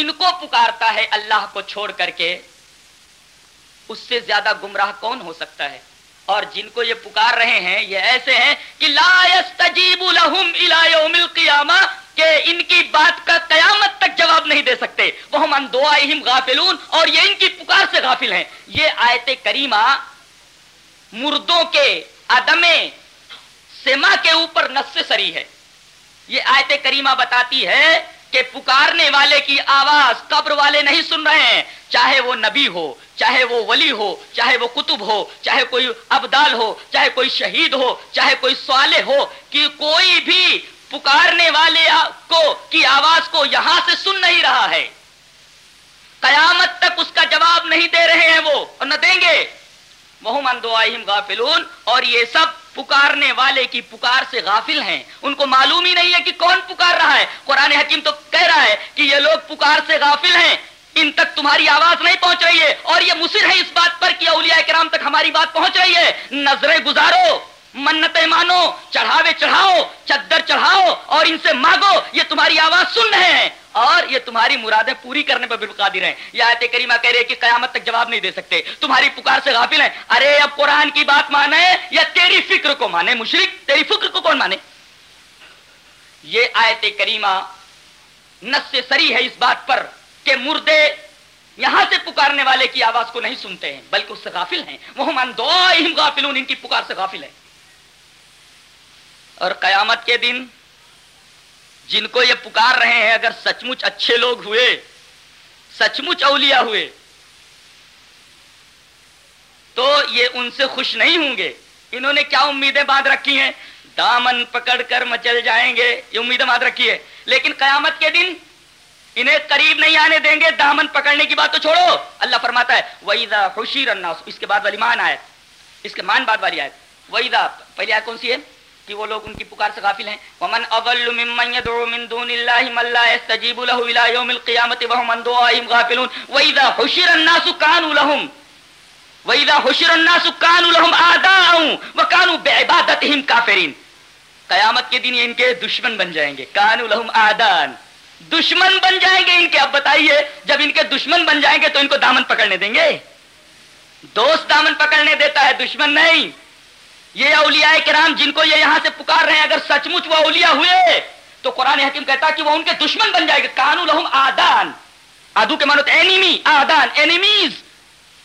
ان کو پکارتا ہے، اللہ کو چھوڑ کر کے۔ اس سے زیادہ گمراہ کون ہو سکتا ہے؟ اور جن کو یہ پکار رہے ہیں، یہ ایسے ہیں کہ لا يستجیب لهم الى يوم القیامہ کہ ان کی بات کا قیامت تک جواب نہیں دے سکتے۔ وہ ہم دعائہم غافلون، اور یہ ان کی پکار سے غافل ہیں۔ یہ آیت کریمہ مردوں کے عدم سما کے اوپر نس سری ہے۔ یہ آیت کریمہ بتاتی ہے کہ پکارنے والے کی آواز قبر والے نہیں سن رہے ہیں۔ چاہے وہ نبی ہو، چاہے وہ ولی ہو، چاہے وہ کتب ہو، چاہے کوئی ابدال ہو، چاہے کوئی شہید ہو، چاہے کوئی سوالے ہو، کہ کوئی بھی پکارنے والے کو، کی آواز کو یہاں سے سن نہیں رہا ہے۔ قیامت تک اس کا جواب نہیں دے رہے ہیں وہ، اور نہ دیں گے۔ وہ غافلون اور یہ سب پکارنے والے کی پکار سے غافل ہیں۔ ان کو معلوم ہی نہیں ہے کہ کون پکار رہا ہے۔ قرآن حکیم تو کہہ رہا ہے کہ یہ لوگ پکار سے غافل ہیں۔ ان تک تمہاری آواز نہیں پہنچ رہی ہے اور یہ مصر ہے اس بات پر کہ اولیاء کرام تک ہماری بات پہنچ رہی ہے۔ نظریں گزارو، منتیں مانو، چڑھاوے چڑھاؤ، چدر چڑھاؤ اور ان سے مانگو، یہ تمہاری آواز سن رہے ہیں۔ اور یہ تمہاری مرادیں پوری کرنے پر بالقادر ہیں۔ یہ آیت کریمہ کہہ رہے کہ قیامت تک جواب نہیں دے سکتے۔ تمہاری پکار سے غافل ہیں۔ ارے، اب قرآن کی بات مانے یا تیری فکر کو مانے؟ مشرق تیری فکر کو کون مانے؟ یہ آیت کریمہ نس سے سری ہے اس بات پر کہ مردے یہاں سے پکارنے والے کی آواز کو نہیں سنتے ہیں، بلکہ اس سے غافل ہیں۔ وہ دو غافلون، ان کی پکار سے غافل ہیں۔ اور قیامت کے دن جن کو یہ پکار رہے ہیں، اگر سچ مچ اچھے لوگ ہوئے سچ مچ اولیاء ہوئے، تو یہ ان سے خوش نہیں ہوں گے۔ انہوں نے کیا امیدیں باندھ رکھی ہیں؟ دامن پکڑ کر مچل جائیں گے۔ یہ امیدیں باندھ رکھی ہے لیکن قیامت کے دن انہیں قریب نہیں آنے دیں گے۔ دامن پکڑنے کی بات تو چھوڑو۔ اللہ فرماتا ہے، وَإِذَا حُشِرَ النَّاسُ، اس کے بعد والی مان آئے۔ اس کے مان بعد والی آئے۔ وَإِذَا، پہلی آیت کون سی ہے؟ کہ وہ لوگ ان کی پکار سے غافل ہیں۔ ومن اضل ممن يدعو من دون الله من لا يستجيب له الى يوم القيامه وهم عن دعائهم غافلون۔ واذا حشر الناس كانوا لهم۔ واذا حشر الناس كانوا لهم اعداء وكانوا بعبادتهم كافرين۔ قیامت کے دن یہ ان کے دشمن بن جائیں گے۔ کانو لہم آدان دشمن بن جائیں گے ان کے۔ اب بتائیے، جب ان کے دشمن بن جائیں گے تو ان کو دامن پکڑنے دیں گے؟ دوست دامن پکڑنے دیتا ہے، دشمن نہیں۔ یہ اولیاء کرام جن کو یہ یہاں سے پکار رہے ہیں، اگر سچ مچ وہ اولیاء ہوئے، تو قرآن حکیم کہتا کہ وہ ان کے دشمن بن جائے گا۔ کانو لہم آدان۔ آدو کے مانو اینیمی آدان اینیمیز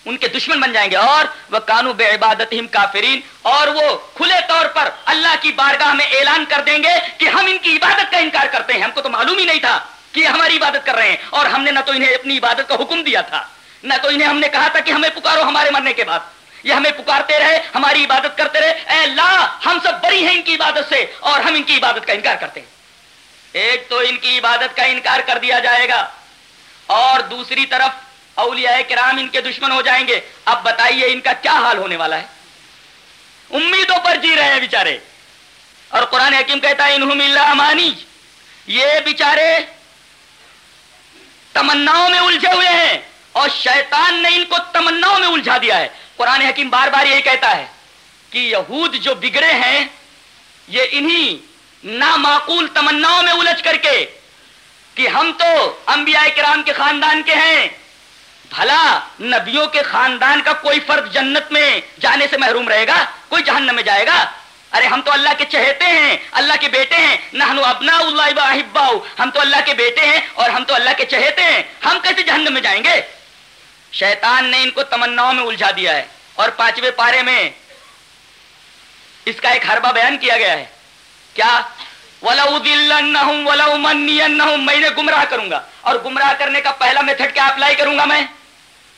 ان کے دشمن بن جائیں گے۔ اور وہ کانو بے عبادت کافرین۔ اور وہ کھلے طور پر اللہ کی بارگاہ میں اعلان کر دیں گے کہ ہم ان کی عبادت کا انکار کرتے ہیں۔ ہم کو تو معلوم ہی نہیں تھا کہ ہماری عبادت کر رہے ہیں۔ اور ہم نے نہ تو انہیں اپنی عبادت کا حکم دیا تھا، نہ تو انہیں ہم نے کہا تھا کہ ہمیں پکارو ہمارے مرنے کے بعد۔ یہ ہمیں پکارتے رہے، ہماری عبادت کرتے رہے۔ اے اللہ، ہم سب بری ہیں ان کی عبادت سے اور ہم ان کی عبادت کا انکار کرتے ہیں۔ ایک تو ان کی عبادت کا انکار کر دیا جائے گا۔ اور دوسری طرف اولیاء کرام ان کے دشمن ہو جائیں گے۔ اب بتائیے ان کا کیا حال ہونے والا ہے؟ امیدوں پر جی رہے ہیں بیچارے۔ اور قرآن حکیم کہتا ہے، انہم اللہ امانی۔ یہ بیچارے تمناؤں میں الجھے ہوئے ہیں۔ اور شیطان نے ان کو تمناؤں میں الجھا دیا ہے۔ قرآن حکیم بار بار یہی کہتا ہے کہ یہود جو بگڑے ہیں، یہ انہی نامعقول تمناؤں میں الجھ کر کے کہ ہم تو انبیاء کرام کے خاندان کے ہیں۔ بھلا نبیوں کے خاندان کا کوئی فرد جنت میں جانے سے محروم رہے گا، کوئی جہنم میں جائے گا۔ ارے ہم تو اللہ کے چہتے ہیں، اللہ کے بیٹے ہیں۔ نحنو ابنا اللہ ہم تو اللہ کے بیٹے ہیں اور ہم تو اللہ کے چہتے ہیں۔ ہم کیسے جہنم میں جائیں گے؟ شیطان نے ان کو تمناؤں میں الجھا دیا ہے اور پانچویں پارے میں اس کا ایک حربہ بیان کیا گیا ہے۔ کیا؟ میں نے گمراہ کروں گا۔ اور گمراہ کرنے کا پہلا میتھڈ کیا اپلائی کروں گا میں؟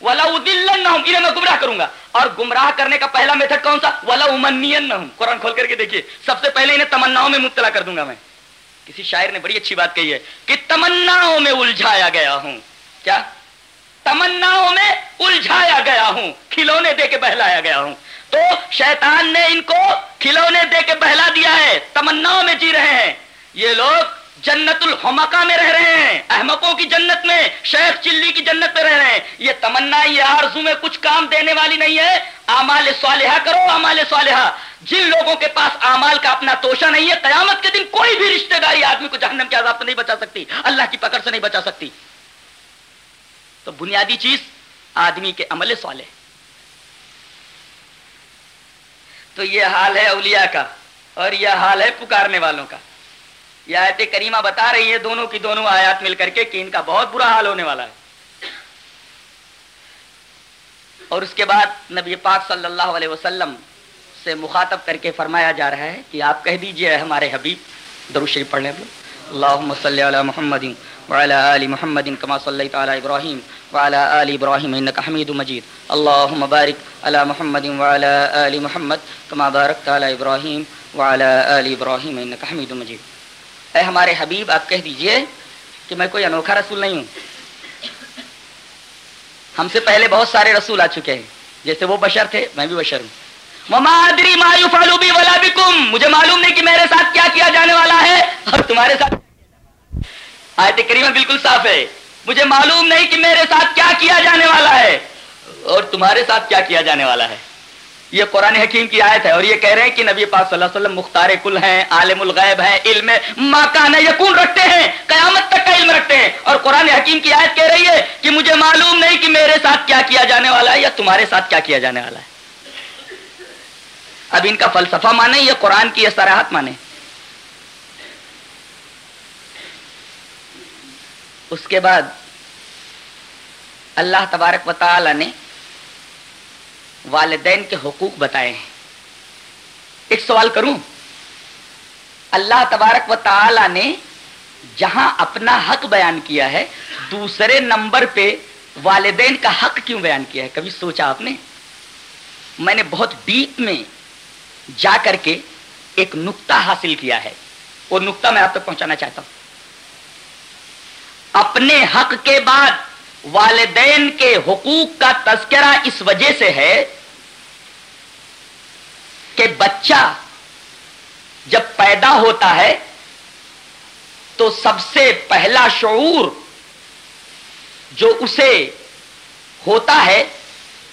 انہیں میں گمراہ کروں گا۔ اور گمراہ کرنے کا پہلا میتھڈ کون سا؟ ولا امن قرآن کھول کر کے دیکھیے۔ سب سے پہلے انہیں تمناؤں میں مبتلا کر دوں گا میں۔ کسی شاعر نے بڑی اچھی بات کہی ہے کہ تمناؤں میں الجھایا گیا ہوں۔ کیا؟ تمناؤں میں الجھایا گیا ہوں، کھلونے دے کے بہلایا گیا ہوں۔ تو شیطان نے ان کو کھلونے دے کے بہلا دیا ہے، تمناؤں میں جی رہے ہیں۔ یہ لوگ جنت الحمقہ میں رہ رہے ہیں، احمقوں کی جنت میں، شیخ چلی کی جنت میں رہ رہے ہیں۔ یہ تمنا، یہ آرزو میں کچھ کام دینے والی نہیں ہے۔ امال صالحہ کرو امال صالحہ۔ جن لوگوں کے پاس امال کا اپنا توشہ نہیں ہے، قیامت کے دن کوئی بھی رشتہ داری آدمی کو جہنم کے عذاب سے نہیں بچا سکتی، اللہ کی پکڑ سے نہیں بچا سکتی۔ تو بنیادی چیز آدمی کے عمل سوالے تو یہ حال ہے اولیاء کا اور یہ حال ہے پکارنے والوں کا۔ یہ آیت کریمہ بتا رہی ہے دونوں کی دونوں آیات مل کر کے کہ ان کا بہت برا حال ہونے والا ہے۔ اور اس کے بعد نبی پاک صلی اللہ علیہ وسلم سے مخاطب کر کے فرمایا جا رہا ہے کہ آپ کہہ دیجیے ہمارے حبیب درو شریف پڑھ لیں اللہم صلی علی محمد وعلى آل محمد كما صليت على إبراهيم وعلى آل إبراهيم إنك حميد مجيد. اللهم بارك على محمد وعلى آل محمد كما باركت على إبراهيم وعلى آل إبراهيم إنك حميد مجيد. اے ہمارے حبیب، آپ کہہ دیجیے کہ میں کوئی انوکھا رسول نہیں ہوں۔ ہم سے پہلے بہت سارے رسول آ چکے ہیں۔ جیسے وہ بشر تھے، میں بھی بشر ہوں۔ ممادری مایو فالوبی ولا بکم. مجھے معلوم نہیں کہ میرے ساتھ کیا کیا جانے والا ہے اور تمہارے ساتھ آیت کریمہ بالکل صاف ہے۔ مجھے معلوم نہیں کہ میرے ساتھ کیا کیا جانے والا ہے اور تمہارے ساتھ کیا کیا جانے والا ہے۔ یہ قرآن حکیم کی آیت ہے اور یہ کہہ رہے ہیں کہ نبی پاک صلی اللہ علیہ وسلم مختار کل ہیں، عالم الغیب ہیں، علم ماکان یقون رکھتے ہیں، قیامت تک کا علم رکھتے ہیں۔ اور قرآن حکیم کی آیت کہہ رہی ہے کہ مجھے معلوم نہیں کہ میرے ساتھ کیا کیا جانے والا ہے یا تمہارے ساتھ کیا کیا جانے والا ہے۔ اب ان کا فلسفہ مانے یا قرآن کی یہ سراہت مانے؟ اس کے بعد اللہ تبارک و تعالی نے والدین کے حقوق بتائے ہیں۔ ایک سوال کروں۔ اللہ تبارک و تعالی نے جہاں اپنا حق بیان کیا ہے، دوسرے نمبر پہ والدین کا حق کیوں بیان کیا ہے؟ کبھی سوچا آپ نے؟ میں نے بہت ڈیپ میں جا کر کے ایک نقطہ حاصل کیا ہے۔ وہ نقطہ میں آپ تک پہنچانا چاہتا ہوں۔ اپنے حق کے بعد والدین کے حقوق کا تذکرہ اس وجہ سے ہے کہ بچہ جب پیدا ہوتا ہے تو سب سے پہلا شعور جو اسے ہوتا ہے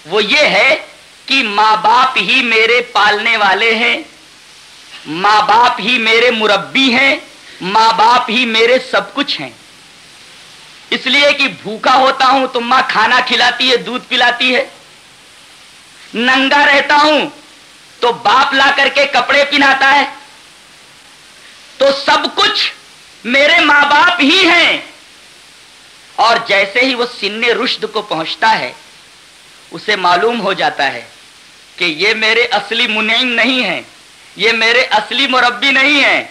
وہ یہ ہے کہ ماں باپ ہی میرے پالنے والے ہیں۔ ماں باپ ہی میرے مربی ہیں۔ ماں باپ ہی میرے سب کچھ ہیں۔ اس لیے کہ بھوکا ہوتا ہوں تو ماں کھانا کھلاتی ہے، دودھ پلاتی ہے۔ ننگا رہتا ہوں تو باپ لا کر کے کپڑے پہناتا ہے۔ تو سب کچھ میرے ماں باپ ہی ہیں۔ اور جیسے ہی وہ سن رشد کو پہنچتا ہے، اسے معلوم ہو جاتا ہے کہ یہ میرے اصلی منعم نہیں ہے یہ میرے اصلی مربی نہیں ہے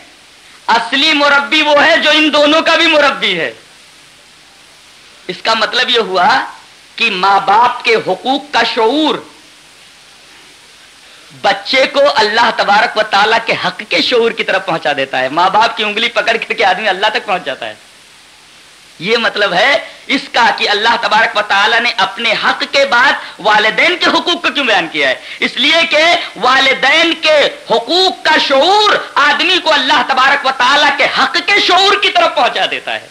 اصلی مربی وہ ہے جو ان دونوں کا بھی مربی ہے۔ اس کا مطلب یہ ہوا کہ ماں باپ کے حقوق کا شعور، بچے کو اللہ تبارک و تعالیٰ کے حق کے شعور کی طرف پہنچا دیتا ہے۔ ماں باپ کی انگلی پکڑ کر کے آدمی اللہ تک پہنچ جاتا ہے۔ یہ مطلب ہے اس کا کہ اللہ تبارک و تعالیٰ نے اپنے حق کے بعد والدین کے حقوق کو کیوں بیان کیا ہے؟ اس لیے کہ والدین کے حقوق کا شعور آدمی کو اللہ تبارک و تعالیٰ کے حق کے شعور کی طرف پہنچا دیتا ہے۔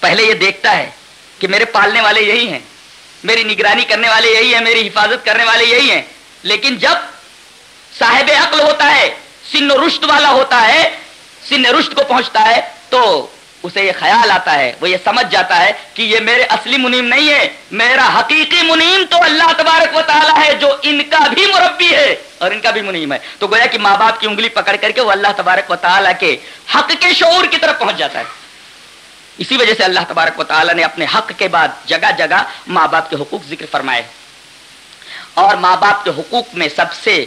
پہلے یہ دیکھتا ہے کہ میرے پالنے والے یہی ہیں، میری نگرانی کرنے والے یہی ہیں، میری حفاظت کرنے والے یہی ہیں۔ لیکن جب صاحب عقل ہوتا ہے، سن رشت والا ہوتا ہے، سن رشت کو پہنچتا ہے تو اسے یہ خیال آتا ہے، وہ یہ سمجھ جاتا ہے کہ یہ میرے اصلی منیم نہیں ہے، میرا حقیقی منیم تو اللہ تبارک و تعالیٰ ہے جو ان کا بھی مربی ہے اور ان کا بھی منیم ہے۔ تو گویا کہ ماں باپ کی انگلی پکڑ کر کے وہ اللہ تبارک و تعالیٰ کے حق کے شعور کی طرف پہنچ جاتا ہے۔ اسی وجہ سے اللہ تبارک و تعالیٰ نے اپنے حق کے بعد جگہ جگہ ماں باپ کے حقوق ذکر فرمائے۔ اور ماں باپ کے حقوق میں سب سے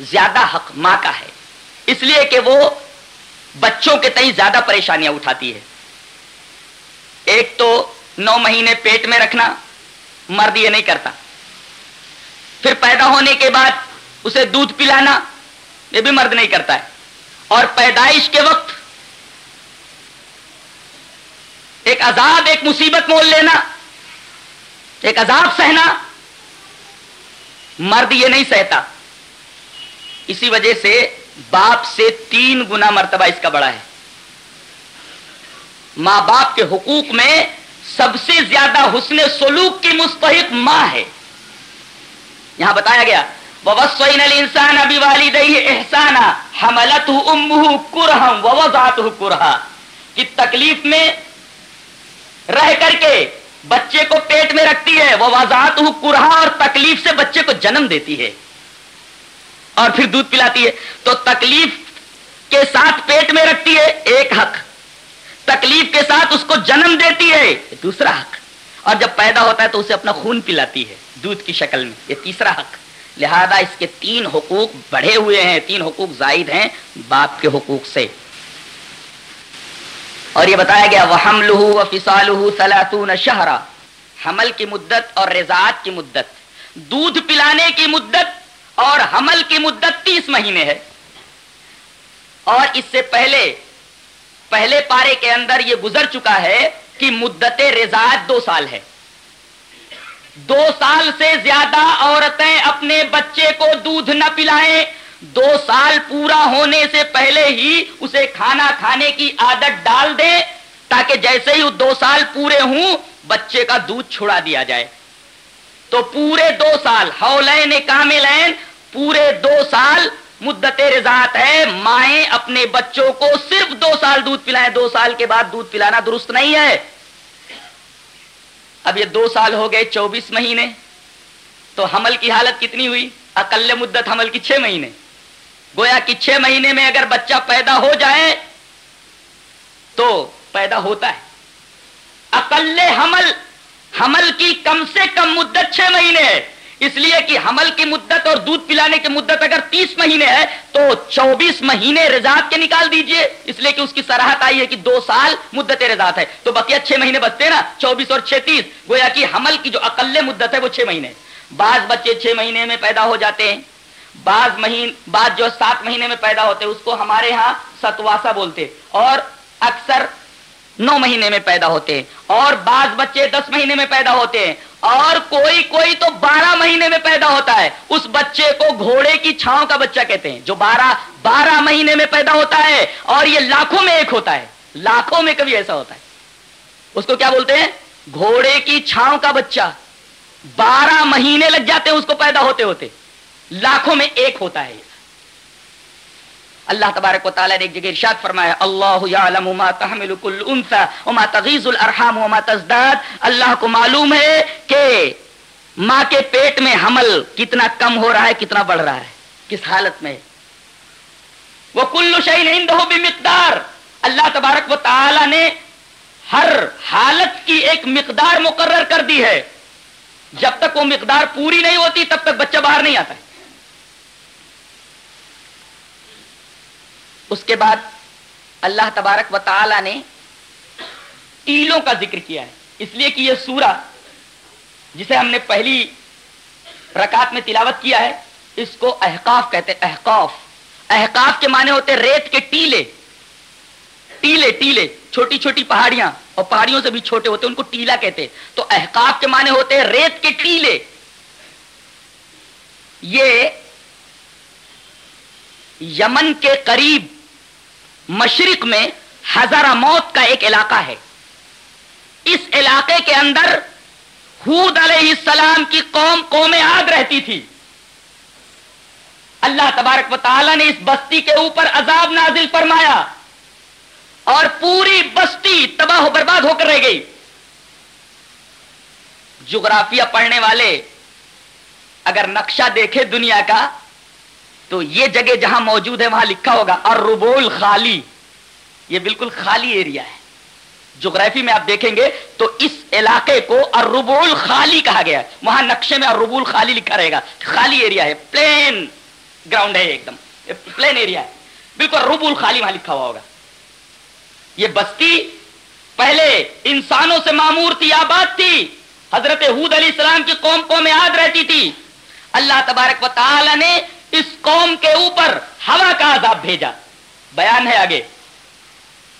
زیادہ حق ماں کا ہے۔ اس لیے کہ وہ بچوں کے تئیں زیادہ پریشانیاں اٹھاتی ہے۔ ایک تو نو مہینے پیٹ میں رکھنا مرد یہ نہیں کرتا۔ پھر پیدا ہونے کے بعد اسے دودھ پلانا یہ بھی مرد نہیں کرتا ہے۔ اور پیدائش کے وقت ایک عذاب، ایک مصیبت مول لینا، ایک عذاب سہنا مرد یہ نہیں سہتا۔ اسی وجہ سے باپ سے تین گنا مرتبہ اس کا بڑا ہے۔ ماں باپ کے حقوق میں سب سے زیادہ حسن سلوک کی مستحق ماں ہے۔ یہاں بتایا گیا انسان ابھی والد احسانہ حملت امہ کرہم ووضعت کرہا کی تکلیف میں رہ کر کے بچے کو پیٹ میں رکھتی ہے وہ وضاحت اور تکلیف سے بچے کو جنم دیتی ہے۔ اور پھر دودھ پلاتی ہے۔ تو تکلیف کے ساتھ پیٹ میں رکھتی ہے ایک حق۔ تکلیف کے ساتھ اس کو جنم دیتی ہے دوسرا حق۔ اور جب پیدا ہوتا ہے تو اسے اپنا خون پلاتی ہے دودھ کی شکل میں۔ یہ تیسرا حق۔ لہذا اس کے تین حقوق بڑھے ہوئے ہیں، تین حقوق زائد ہیں باپ کے حقوق سے۔ اور یہ بتایا گیا وہ حمل فسال سلاطون شہرا حمل کی مدت اور رضاعت کی مدت۔ دودھ پلانے کی مدت اور حمل کی مدت تیس مہینے ہے۔ اور اس سے پہلے پہلے پارے کے اندر یہ گزر چکا ہے کہ مدت رضاعت دو سال ہے۔ دو سال سے زیادہ عورتیں اپنے بچے کو دودھ نہ پلائیں، دو سال پورا ہونے سے پہلے ہی اسے کھانا کھانے کی عادت ڈال دیں تاکہ جیسے ہی وہ دو سال پورے ہوں، بچے کا دودھ چھڑا دیا جائے۔ تو پورے دو سال ہولین کاملین، پورے دو سال مدت رضاعت ہے۔ مائیں اپنے بچوں کو صرف دو سال دودھ پلائیں، دو سال کے بعد دودھ پلانا درست نہیں ہے۔ اب یہ دو سال ہو گئے چوبیس مہینے، تو حمل کی حالت کتنی ہوئی؟ اکل مدت حمل کی چھ مہینے۔ گویا کہ چھ مہینے میں اگر بچہ پیدا ہو جائے، تو پیدا ہوتا ہے۔ اکل حمل حمل کی کم سے کم مدت چھ مہینے ہے۔ اس لیے کہ حمل کی مدت اور دودھ پلانے کی مدت اگر تیس مہینے ہے تو چوبیس مہینے رضاعت کے نکال دیجیے۔ اس لیے کہ اس کی سراہت آئی ہے کہ دو سال مدت رضاعت ہے۔ تو بقیہ چھ مہینے بچتے نا، چوبیس اور چھ تیس گویا کہ حمل کی جو اقل مدت ہے وہ چھ مہینے بعض بچے چھ مہینے میں پیدا ہو جاتے ہیں۔ بعض مہین، بعض جو سات مہینے میں پیدا ہوتے ہیں، اس کو ہمارے ہاں ستواسا بولتے اور اکثر نو مہینے میں پیدا ہوتے اور بعض بچے دس مہینے میں پیدا ہوتے ہیں اور کوئی کوئی تو بارہ مہینے میں پیدا ہوتا ہے۔ اس بچے کو گھوڑے کی چھاؤں کا بچہ کہتے ہیں جو بارہ بارہ مہینے میں پیدا ہوتا ہے اور یہ لاکھوں میں ایک ہوتا ہے۔ لاکھوں میں کبھی ایسا ہوتا ہے۔ اس کو کیا بولتے ہیں؟ گھوڑے کی چھاؤں کا بچہ۔ بارہ مہینے لگ جاتے ہیں اس کو پیدا ہوتے ہوتے۔ لاکھوں میں ایک ہوتا ہے۔ اللہ تبارک و تعالیٰ نے ایک جگہ ارشاد فرمایا اللہ یعلم ما تحمل کل انثى وما تغیز الارحام وما تزداد۔ اللہ کو معلوم ہے کہ ماں کے پیٹ میں حمل کتنا کم ہو رہا ہے، کتنا بڑھ رہا ہے۔ کس حالت میں؟ وہ کل شعین عنده بمقدار۔ اللہ تبارک و تعالی نے ہر حالت کی ایک مقدار مقرر کر دی ہے۔ جب تک وہ مقدار پوری نہیں ہوتی، تب تک بچہ باہر نہیں آتا۔ ہے اس کے بعد اللہ تبارک و تعالی نے ٹیلوں کا ذکر کیا ہے۔ اس لیے کہ یہ سورہ جسے ہم نے پہلی رکعت میں تلاوت کیا ہے، اس کو احقاف کہتے احقاف۔ احقاف کے معنی ہوتے ریت کے ٹیلے۔ ٹیلے ٹیلے، چھوٹی چھوٹی پہاڑیاں۔ اور پہاڑیوں سے بھی چھوٹے ہوتے ان کو ٹیلا کہتے تو احقاف کے معنی ہوتے ریت کے ٹیلے۔ یہ یمن کے قریب مشرق میں ہزارہ موت کا ایک علاقہ ہے۔ اس علاقے کے اندر حود علیہ السلام کی قوم قوم آگ رہتی تھی۔ اللہ تبارک و تعالی نے اس بستی کے اوپر عذاب نازل فرمایا اور پوری بستی تباہ و برباد ہو کر رہ گئی۔ جغرافیہ پڑھنے والے اگر نقشہ دیکھے دنیا کا تو یہ جگہ جہاں موجود ہے، وہاں لکھا ہوگا اور ربول خالی۔ یہ بالکل خالی ایریا ہے۔ جغرافی میں آپ دیکھیں گے تو اس علاقے کو اربول خالی کہا گیا ہے۔ وہاں نقشے میں اربول خالی لکھا رہے گا۔ خالی ایریا ہے پلین گراؤنڈ ہے ایک دم پلین ایریا ہے۔ بالکل ربول خالی وہاں لکھا ہوا ہوگا۔ یہ بستی پہلے انسانوں سے معمور تھی، آباد تھی۔ حضرت حود علیہ السلام کی قوم قوم یاد رہتی تھی۔ اللہ تبارک و تعالی نے اس قوم کے اوپر ہوا کا عذاب بھیجا۔ بیان ہے آگے۔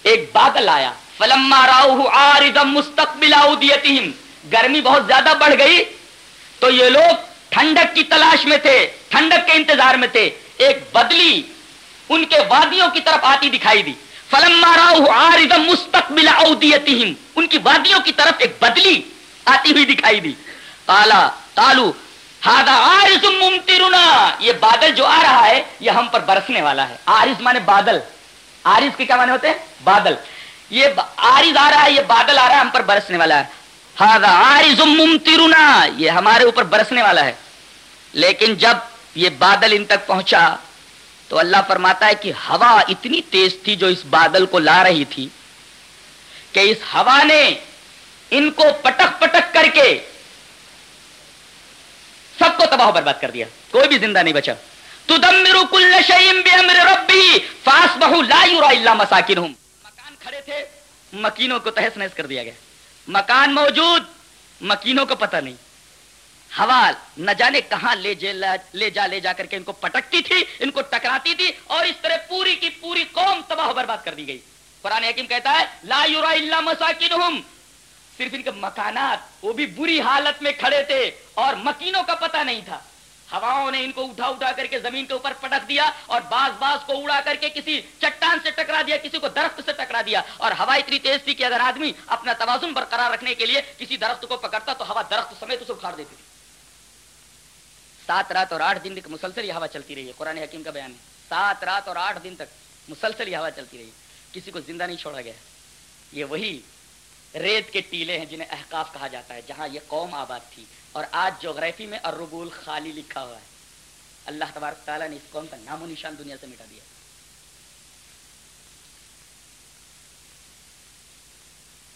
ایک بادل آیا۔ فلما راؤ مستقبل گرمی بہت زیادہ بڑھ گئی۔ تو یہ لوگ ٹھنڈک کی تلاش میں تھے، ٹھنڈک کے انتظار میں تھے۔ ایک بدلی ان کے وادیوں کی طرف آتی دکھائی دی۔ فلما راؤ آردم مستقبل ان کی وادیوں کی طرف ایک بدلی آتی ہوئی دکھائی دی۔ کالا تالو آرز ممترنا یہ بادل جو آ رہا ہے، یہ ہم پر برسنے والا ہے۔ آرز مانے بادل۔ آرز کے کیا مانے ہوتے ہیں؟ بادل۔ یہ آرز آ رہا ہے، یہ بادل آ رہا ہے، ہم پر برسنے والا ہے۔ آرز ممترنا یہ ہمارے اوپر برسنے والا ہے۔ لیکن جب یہ بادل ان تک پہنچا، تو اللہ فرماتا ہے کہ ہوا اتنی تیز تھی جو اس بادل کو لا رہی تھی، کہ اس ہوا نے ان کو پٹک پٹک کر کے سب کو تباہ برباد کر دیا۔ کوئی بھی زندہ نہیں بچا۔ تدمر کل شیم بامر ربی فاس بہو لا یرا الا مساکنہم۔ مکان کھڑے تھے، مکینوں کو تہس نہس کر دیا گیا۔ مکان موجود، مکینوں کو پتہ نہیں۔ ہوا نہ جانے کہاں لے لے جا لے جا کر کے ان کو پٹکتی تھی، ان کو ٹکراتی تھی اور اس طرح پوری کی پوری قوم تباہ برباد کر دی گئی۔ قرآن حکیم کہتا ہے، لا یورا الا مساکنہم۔ صرف ان کے مکانات وہ بھی بری حالت میں کھڑے تھے اور مکینوں کا پتہ نہیں تھا، ہواؤں نے ان کو اٹھا اٹھا کر کے زمین کے اوپر پٹک دیا اور باز باز کو اڑا کر کے کسی چٹان سے ٹکرا دیا، کسی کو درخت سے ٹکرا دیا۔ اور ہوا اتنی تیز تھی کہ اگر آدمی اپنا توازن برقرار رکھنے کے لیے کسی درخت کو پکڑتا تو ہوا درخت سمیت اسے اکھاڑ دیتی تھی۔ سات رات اور آٹھ دن تک مسلسل یہ ہوا چلتی رہی ہے۔ قرآن حکیم کا بیان ہے۔ سات رات اور آٹھ دن تک مسلسل یہ ہوا چلتی رہی کسی کو زندہ نہیں چھوڑا گیا۔ یہ وہی ریت کے ٹیلے ہیں جنہیں احکاف کہا جاتا ہے، جہاں یہ قوم آباد تھی۔ اور آج جغرافی میں الربول خالی لکھا ہوا ہے۔ اللہ تبارک تعالیٰ نے اس قوم کا نام و نشان دنیا سے مٹا دیا۔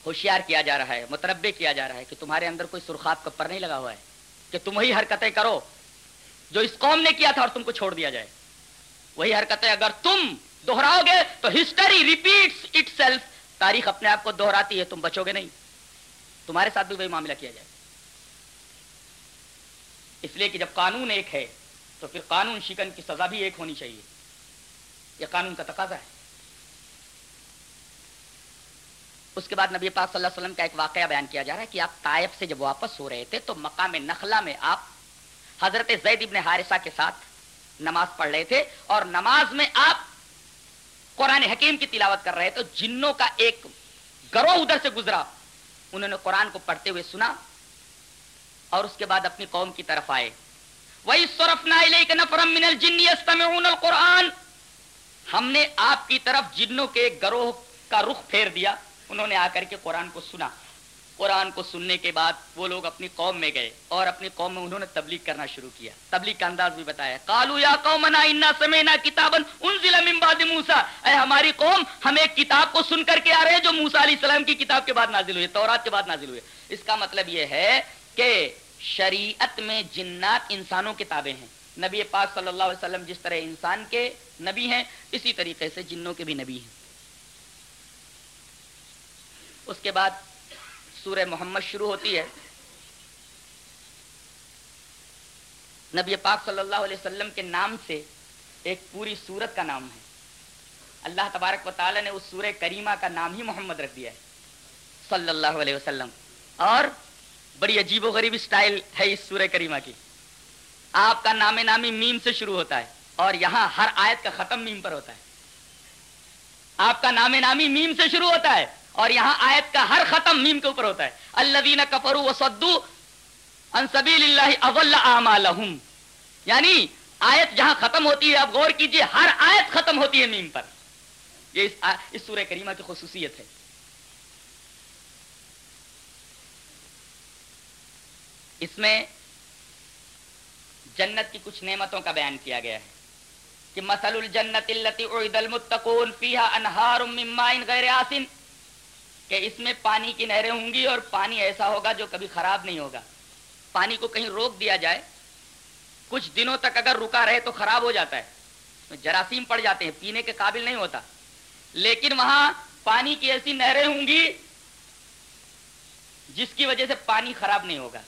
ہوشیار کیا جا رہا ہے متربے کیا جا رہا ہے کہ تمہارے اندر کوئی سرخاب کا پر نہیں لگا ہوا ہے، کہ تم وہی حرکتیں کرو جو اس قوم نے کیا تھا اور تم کو چھوڑ دیا جائے۔ وہی حرکتیں اگر تم دوہراؤ گے تو ہسٹری ریپیٹس اٹ سیلف تاریخ اپنے آپ کو دوہراتی ہے، تم بچو گے نہیں۔ تمہارے ساتھ بھی وہی معاملہ کیا جائے۔ اس لیے کہ جب قانون ایک ہے، تو پھر قانون شکن کی سزا بھی ایک ہونی چاہیے۔ یہ قانون کا تقاضا ہے۔ اس کے بعد نبی پاک صلی اللہ علیہ وسلم کا ایک واقعہ بیان کیا جا رہا ہے کہ آپ طائف سے جب واپس ہو رہے تھے، تو مقام نخلا میں آپ حضرت زید ابن حارثہ کے ساتھ نماز پڑھ رہے تھے اور نماز میں آپ قرآن حکیم کی تلاوت کر رہے تو جنوں کا ایک گروہ ادھر سے گزرا۔ انہوں نے قرآن کو پڑھتے ہوئے سنا اور اس کے بعد اپنی قوم کی طرف آئے۔ وہی القرآن۔ ہم نے آپ کی طرف جنوں کے گروہ کا رخ پھیر دیا۔ انہوں نے آ کر کے قرآن کو سنا۔ قرآن کو سننے کے بعد وہ لوگ اپنی قوم میں گئے اور اپنی قوم میں انہوں نے تبلیغ کرنا شروع کیا۔ تبلیغ کا انداز بھی بتایا۔ کالو یا قومنا انا سمینا کتابن اے ہماری قوم، ہم ایک کتاب کو سن کر کے آ رہے ہیں جو موسی علیہ السلام کی کتاب کے بعد نازل ہوئی تورات کے بعد نازل ہوئے اس کا مطلب یہ ہے کہ شریعت میں جنات انسانوں کتابیں ہیں۔ نبی پاک صلی اللہ علیہ وسلم جس طرح انسان کے نبی ہیں، اسی طریقے سے جنوں کے بھی نبی ہیں۔ اس کے بعد سورہ محمد شروع ہوتی ہے۔ نبی پاک صلی اللہ علیہ وسلم کے نام سے ایک پوری سورت کا نام ہے۔ اللہ تبارک و تعالی نے اس سورہ کریمہ کا نام ہی محمد رکھ دیا ہے۔ صلی اللہ علیہ وسلم۔ اور بڑی عجیب و غریب اسٹائل ہے اس سورہ کریمہ کی۔ آپ کا نام نامی میم سے شروع ہوتا ہے اور یہاں ہر آیت کا ختم میم پر ہوتا ہے۔ آپ کا نام نامی میم سے شروع ہوتا ہے اور یہاں آیت کا ہر ختم میم کے اوپر ہوتا ہے۔ اللہ کفرو و سدو انصبیل اللہ اول اعمالہم۔ یعنی آیت جہاں ختم ہوتی ہے اب غور کیجیے، ہر آیت ختم ہوتی ہے میم پر۔ یہ اس, اس سورہ کریمہ کی خصوصیت ہے۔ اس میں جنت کی کچھ نعمتوں کا بیان کیا گیا ہے کہ مسل الجنت التي المتقون من ماء غیر آسن کہ اس میں پانی کی نہریں ہوں گی اور پانی ایسا ہوگا جو کبھی خراب نہیں ہوگا۔ پانی کو کہیں روک دیا جائے کچھ دنوں تک اگر رکا رہے تو خراب ہو جاتا ہے۔ جراثیم پڑ جاتے ہیں پینے کے قابل نہیں ہوتا۔ لیکن وہاں پانی کی ایسی نہریں ہوں گی جس کی وجہ سے پانی خراب نہیں ہوگا۔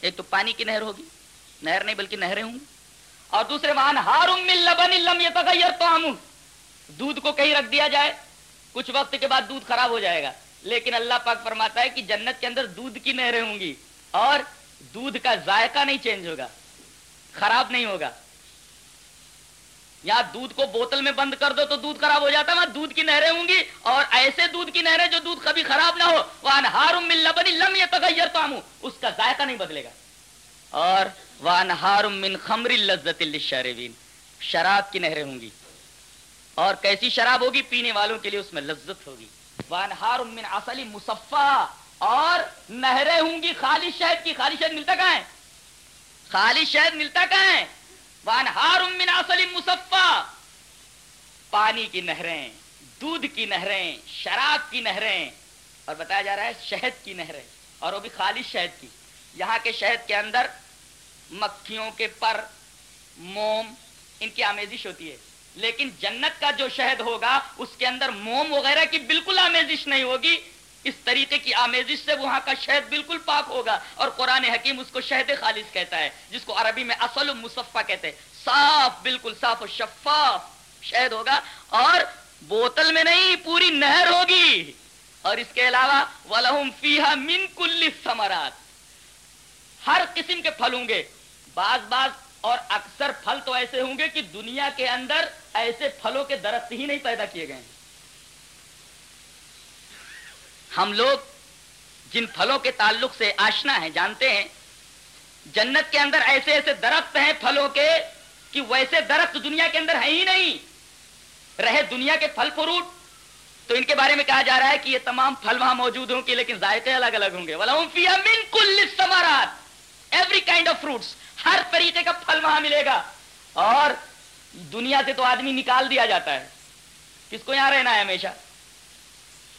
ایک تو پانی کی نہر ہوگی، نہر نہیں بلکہ نہریں ہوں گی۔ اور دوسرے وہاں ہار لبن دودھ کو کہیں رکھ دیا جائے، کچھ وقت کے بعد دودھ خراب ہو جائے گا۔ لیکن اللہ پاک فرماتا ہے کہ جنت کے اندر دودھ کی نہریں ہوں گی اور دودھ کا ذائقہ نہیں چینج ہوگا، خراب نہیں ہوگا۔ یا دودھ کو بوتل میں بند کر دو تو دودھ خراب ہو جاتا ہے وہاں دودھ کی نہریں ہوں گی اور ایسے دودھ کی نہریں جو دودھ کبھی خراب نہ ہو، وہ انہار من لبن لم یہ تو اس کا ذائقہ نہیں بدلے گا۔ اور وہ انہار من خمر لذت شراب کی نہریں ہوں گی۔ اور کیسی شراب ہوگی؟ پینے والوں کے لیے اس میں لذت ہوگی۔ وانہار من اصلی مصفا، اور نہریں ہوں گی خالص شہد کی۔ خالص شہد ملتا کہاں ہے؟ خالص شہد ملتا کہاں ہے؟ من اصلی مصفا پانی کی نہریں، دودھ کی نہریں، شراب کی نہریں۔ اور بتایا جا رہا ہے شہد کی نہریں، اور وہ بھی خالص شہد کی۔ یہاں کے شہد کے اندر مکھیوں کے پر موم، ان کی آمیزش ہوتی ہے۔ لیکن جنت کا جو شہد ہوگا، اس کے اندر موم وغیرہ کی بالکل آمیزش نہیں ہوگی۔ اس طریقے کی آمیزش سے وہاں کا شہد بالکل پاک ہوگا اور قرآن حکیم اس کو شہد خالص کہتا ہے، جس کو عربی میں اصل مصفہ کہتے ہیں۔ صاف، بالکل صاف و شفاف شہد ہوگا اور بوتل میں نہیں، پوری نہر ہوگی۔ اور اس کے علاوہ وَلَهُمْ فِيهَا مِن كُلِّ ثَمَرَاتٍ ہر قسم کے پھل ہوں گے۔ بعض بعض اور اکثر پھل تو ایسے ہوں گے کہ دنیا کے اندر ایسے پھلوں کے درخت ہی نہیں پیدا کیے گئے۔ ہیں ہم لوگ جن پھلوں کے تعلق سے آشنا ہے جانتے ہیں، جنت کے اندر ایسے ایسے درخت ہیں پھلوں کے کہ ویسے درخت دنیا کے اندر ہے ہی نہیں۔ رہے دنیا کے پھل فروٹ۔ تو ان کے بارے میں کہا جا رہا ہے کہ یہ تمام پھل وہاں موجود ہوں گے، لیکن ذائقے الگ الگ ہوں گے۔ ایوری کائنڈ آف فروٹس ہر طریقے کا پھل وہاں ملے گا۔ اور دنیا سے تو آدمی نکال دیا جاتا ہے۔ کس کو یہاں رہنا ہے ہمیشہ؟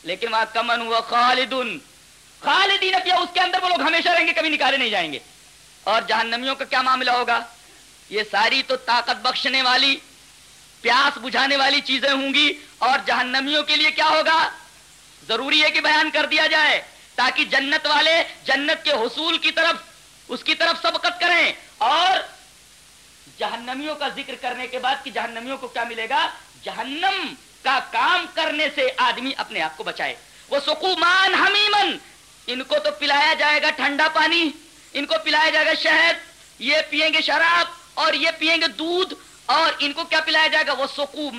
لیکن وہاں کمن ہوا خالدن خالدین اس کے اندر وہ لوگ ہمیشہ رہیں گے، کبھی نکالے نہیں جائیں گے. اور جہنمیوں کا کیا معاملہ ہوگا؟ یہ ساری تو طاقت بخشنے والی، پیاس بجھانے والی چیزیں ہوں گی، اور جہنمیوں کے لیے کیا ہوگا؟ ضروری ہے کہ بیان کر دیا جائے، تاکہ جنت والے جنت کے حصول کی طرف، اس کی طرف سبقت کریں. اور جہنمیوں کا ذکر کرنے کے بعد کہ جہنمیوں کو کیا ملے گا؟ جہنم. کا کام کرنے سے آدمی اپنے آپ کو بچائے۔ وہ سکومان ہمیمن ان کو تو پلایا جائے گا ٹھنڈا پانی، ان کو پلایا جائے گا شہد، یہ پیئیں گے شراب اور یہ پیئیں گے دودھ۔ اور ان کو کیا پلایا جائے گا؟ وہ سکو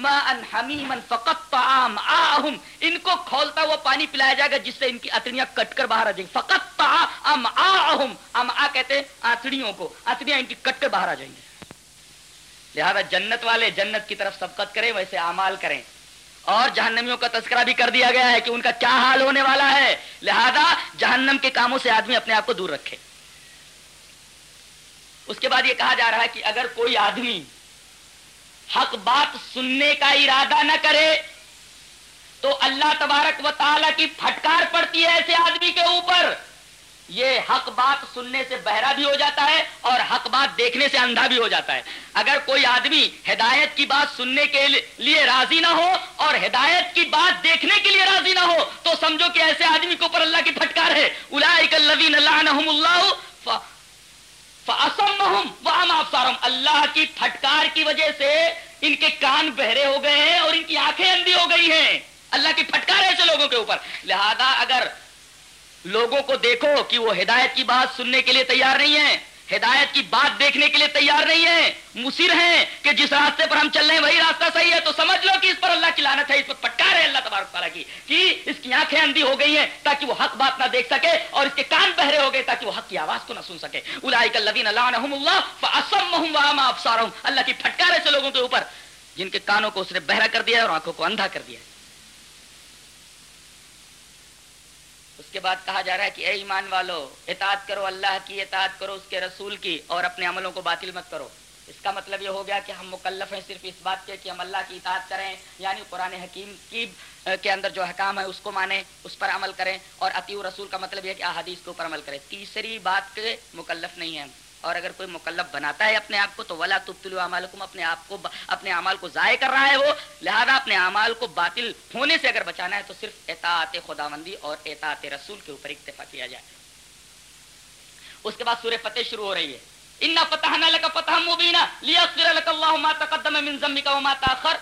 حمیمن فقط آہم۔ ان کو کھولتا ہوا پانی پلایا جائے گا، جس سے ان کی اتڑیاں کٹ کر باہر آ جائیں۔ گی فقط ام آہم۔ ام آ کہتے ہیں آتڑیوں کو۔ اتڑیاں ان کی کٹ کر باہر آ جائیں گی۔ لہذا جنت والے جنت کی طرف سبقت کریں، ویسے اعمال کریں۔ اور جہنمیوں کا تذکرہ بھی کر دیا گیا ہے کہ ان کا کیا حال ہونے والا ہے۔ لہذا جہنم کے کاموں سے آدمی اپنے آپ کو دور رکھے۔ اس کے بعد یہ کہا جا رہا ہے کہ اگر کوئی آدمی حق بات سننے کا ارادہ نہ کرے تو اللہ تبارک و تعالی کی پھٹکار پڑتی ہے ایسے آدمی کے اوپر۔ یہ حق بات سننے سے بہرا بھی ہو جاتا ہے اور حق بات دیکھنے سے اندھا بھی ہو جاتا ہے۔ اگر کوئی آدمی ہدایت کی بات سننے کے لیے راضی نہ ہو اور ہدایت کی بات دیکھنے کے لیے راضی نہ ہو، تو سمجھو کہ ایسے آدمی کے اوپر اللہ کی پھٹکار ہے۔ اللہ اللہ کی پھٹکار کی وجہ سے ان کے کان بہرے ہو گئے ہیں اور ان کی آنکھیں اندھی ہو گئی ہیں۔ اللہ کی پھٹکار ایسے لوگوں کے اوپر۔ لہذا اگر لوگوں کو دیکھو کہ وہ ہدایت کی بات سننے کے لیے تیار نہیں ہے ہدایت کی بات دیکھنے کے لیے تیار نہیں ہے مصر ہیں کہ جس راستے پر ہم چل رہے ہیں، وہی راستہ صحیح ہے۔ تو سمجھ لو کہ اس پر اللہ کی لانت ہے، اس پر پٹکار ہے اللہ تبارک تعالیٰ کی کہ اس کی آنکھیں اندھی ہو گئی ہیں تاکہ وہ حق بات نہ دیکھ سکے اور اس کے کان بہرے ہو گئے تاکہ وہ حق کی آواز کو نہ سن سکے۔ اللہ کی پھٹکار ایسے لوگوں کے اوپر، جن کے کانوں کو اس نے بہرا کر دیا اور آنکھوں کو اندھا کر دیا اس کے بعد کہا جا رہا ہے کہ اے ایمان والو، اطاعت کرو اللہ کی، اطاعت کرو اس کے رسول کی اور اپنے عملوں کو باطل مت کرو۔ اس کا مطلب یہ ہو گیا کہ ہم مکلف ہیں صرف اس بات کے کہ ہم اللہ کی اطاعت کریں یعنی قرآن حکیم کی کے اندر جو حکام ہے اس کو مانیں، اس پر عمل کریں اور عطی رسول کا مطلب یہ کہ احادیث کے اوپر عمل کریں۔ تیسری بات کے مکلف نہیں ہیں اور اگر کوئی مکلف بناتا ہے اپنے آپ کو تو ولا تبتلو اعمالکم اپنے آپ کو اپنے اعمال کو ضائع کر رہا ہے وہ۔ لہذا اپنے اعمال کو باطل ہونے سے اگر بچانا ہے تو صرف اطاعت خداوندی اور اطاعت رسول کے اوپر اکتفا کیا جائے۔ اس کے بعد سورہ فتح شروع ہو رہی ہے۔ ان فتحنا لك فتحا مبینا لیغفر لك الله ما تقدم من ذنبك وما تاخر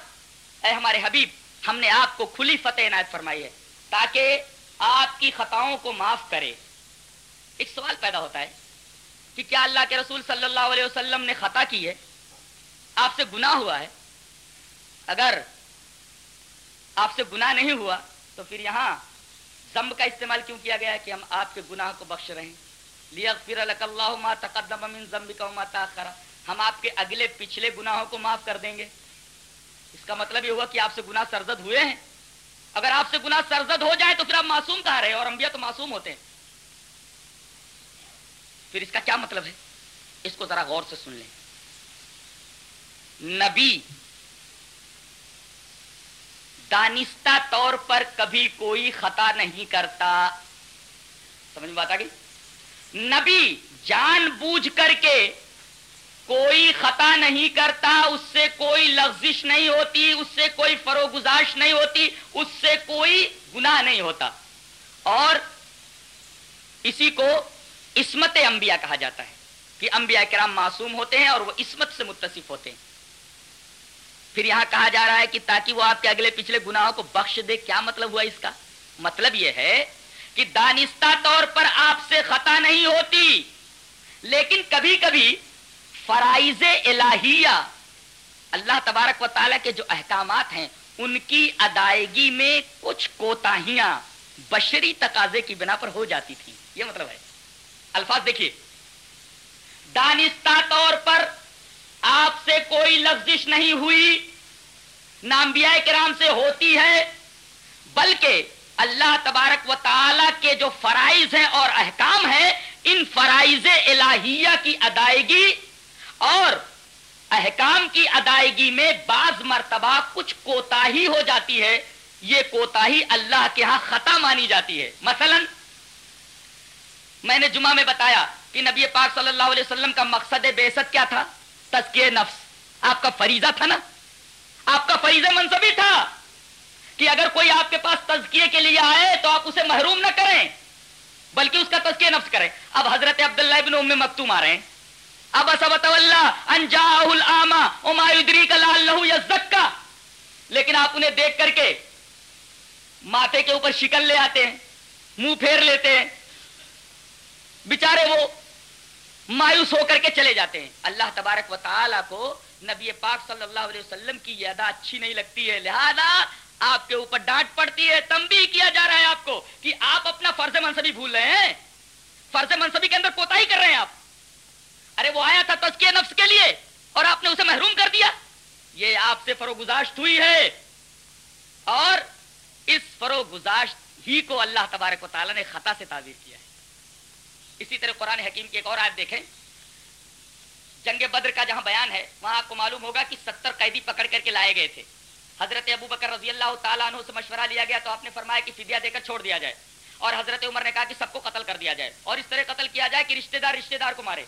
اے ہمارے حبیب، ہم نے آپ کو کھلی فتح عنایت فرمائی ہے تاکہ آپ کی خطاؤں کو معاف کرے۔ ایک سوال پیدا ہوتا ہے۔ کہ کیا اللہ کے رسول صلی اللہ علیہ وسلم نے خطا کی ہے، آپ سے گناہ ہوا ہے۔ اگر آپ سے گناہ نہیں ہوا، تو پھر یہاں زمب کا استعمال کیوں کیا گیا ہے کہ ہم آپ کے گناہ کو بخش رہے ہیں؟ ما تقدم من وما تاخر ہم آپ کے اگلے پچھلے گناہوں کو معاف کر دیں گے۔ اس کا مطلب یہ ہوا کہ آپ سے گناہ سرزد ہوئے ہیں۔ اگر آپ سے گناہ سرزد ہو جائے تو پھر آپ معصوم کہاں رہے ہیں؟ اور انبیاء تو معصوم ہوتے ہیں۔ پھر اس کا کیا مطلب ہے؟ اس کو ذرا غور سے سن لیں۔ نبی دانستہ طور پر کبھی کوئی خطا نہیں کرتا۔ سمجھ میں بات آ گئی؟ نبی جان بوجھ کر کے کوئی خطا نہیں کرتا، اس سے کوئی لفزش نہیں ہوتی، اس سے کوئی فروغزاش نہیں ہوتی، اس سے کوئی گناہ نہیں ہوتا۔ اور اسی کو عصمت انبیاء کہا جاتا ہے کہ انبیاء کرام معصوم ہوتے ہیں اور وہ عصمت سے متصف ہوتے ہیں۔ پھر یہاں کہا جا رہا ہے کہ تاکہ وہ آپ کے اگلے پچھلے گناہوں کو بخش دے، کیا مطلب ہوا اس کا؟ مطلب یہ ہے کہ دانستہ طور پر آپ سے خطا نہیں ہوتی، لیکن کبھی کبھی فرائض الہیہ، اللہ تبارک و تعالیٰ کے جو احکامات ہیں، ان کی ادائیگی میں کچھ کوتاہیاں بشری تقاضے کی بنا پر ہو جاتی تھی یہ مطلب ہے۔ الفاظ دیکھیے۔ دانستہ طور پر آپ سے کوئی لفزش نہیں ہوئی نامبیا کرام سے ہوتی ہے، بلکہ اللہ تبارک و تعالی کے جو فرائض ہیں اور احکام ہیں، ان فرائض الہیہ کی ادائیگی اور احکام کی ادائیگی میں بعض مرتبہ کچھ کوتا ہی ہو جاتی ہے۔ یہ کوتا ہی اللہ کے ہاں خطا مانی جاتی ہے۔ مثلا میں نے جمعہ میں بتایا کہ نبی پاک صلی اللہ علیہ وسلم کا مقصد بے کیا تھا؟ تزکیہ نفس۔ آپ کا فریضہ تھا نا؟ آپ کا فریضہ منصبی تھا کہ اگر کوئی آپ کے پاس تزکیے کے لیے آئے تو آپ اسے محروم نہ کریں، بلکہ اس کا تزکیہ نفس کریں۔ اب حضرت عبداللہ ابن ام مکتوم آ رہے ہیں۔ اب یزکا۔ لیکن آپ انہیں دیکھ کر کے ماتھے کے اوپر شکل لے آتے ہیں، منہ پھیر لیتے ہیں۔ بچارے وہ مایوس ہو کر کے چلے جاتے ہیں۔ اللہ تبارک و تعالیٰ کو نبی پاک صلی اللہ علیہ وسلم کی یہ ادا اچھی نہیں لگتی ہے۔ لہذا آپ کے اوپر ڈانٹ پڑتی ہے۔ تمبی کیا جا رہا ہے آپ کو کہ آپ اپنا فرض منصبی بھول رہے ہیں۔ فرض منصبی کے اندر کوتا ہی کر رہے ہیں آپ۔ ارے وہ آیا تھا تسکیہ نفس کے لیے اور آپ نے اسے محروم کر دیا۔ یہ آپ سے فروغزاشت ہوئی ہے۔ اور اس فروغزاشت ہی کو اللہ تبارک و تعالیٰ نے خطا سے تعبیر کیا ہے۔ اسی طرح قرآن حکیم کی ایک اور آیت دیکھیں۔ جنگ بدر کا جہاں بیان ہے، وہاں آپ کو معلوم ہوگا کہ ستر قیدی پکڑ کر کے لائے گئے تھے۔ حضرت ابو بکر رضی اللہ تعالیٰ عنہ سے مشورہ لیا گیا تو آپ نے فرمایا کہ فدیہ دے کر چھوڑ دیا جائے۔ اور حضرت عمر نے کہا کہ سب کو قتل کر دیا جائے۔ اور اس طرح قتل کیا جائے کہ رشتہ دار رشتہ دار کو مارے۔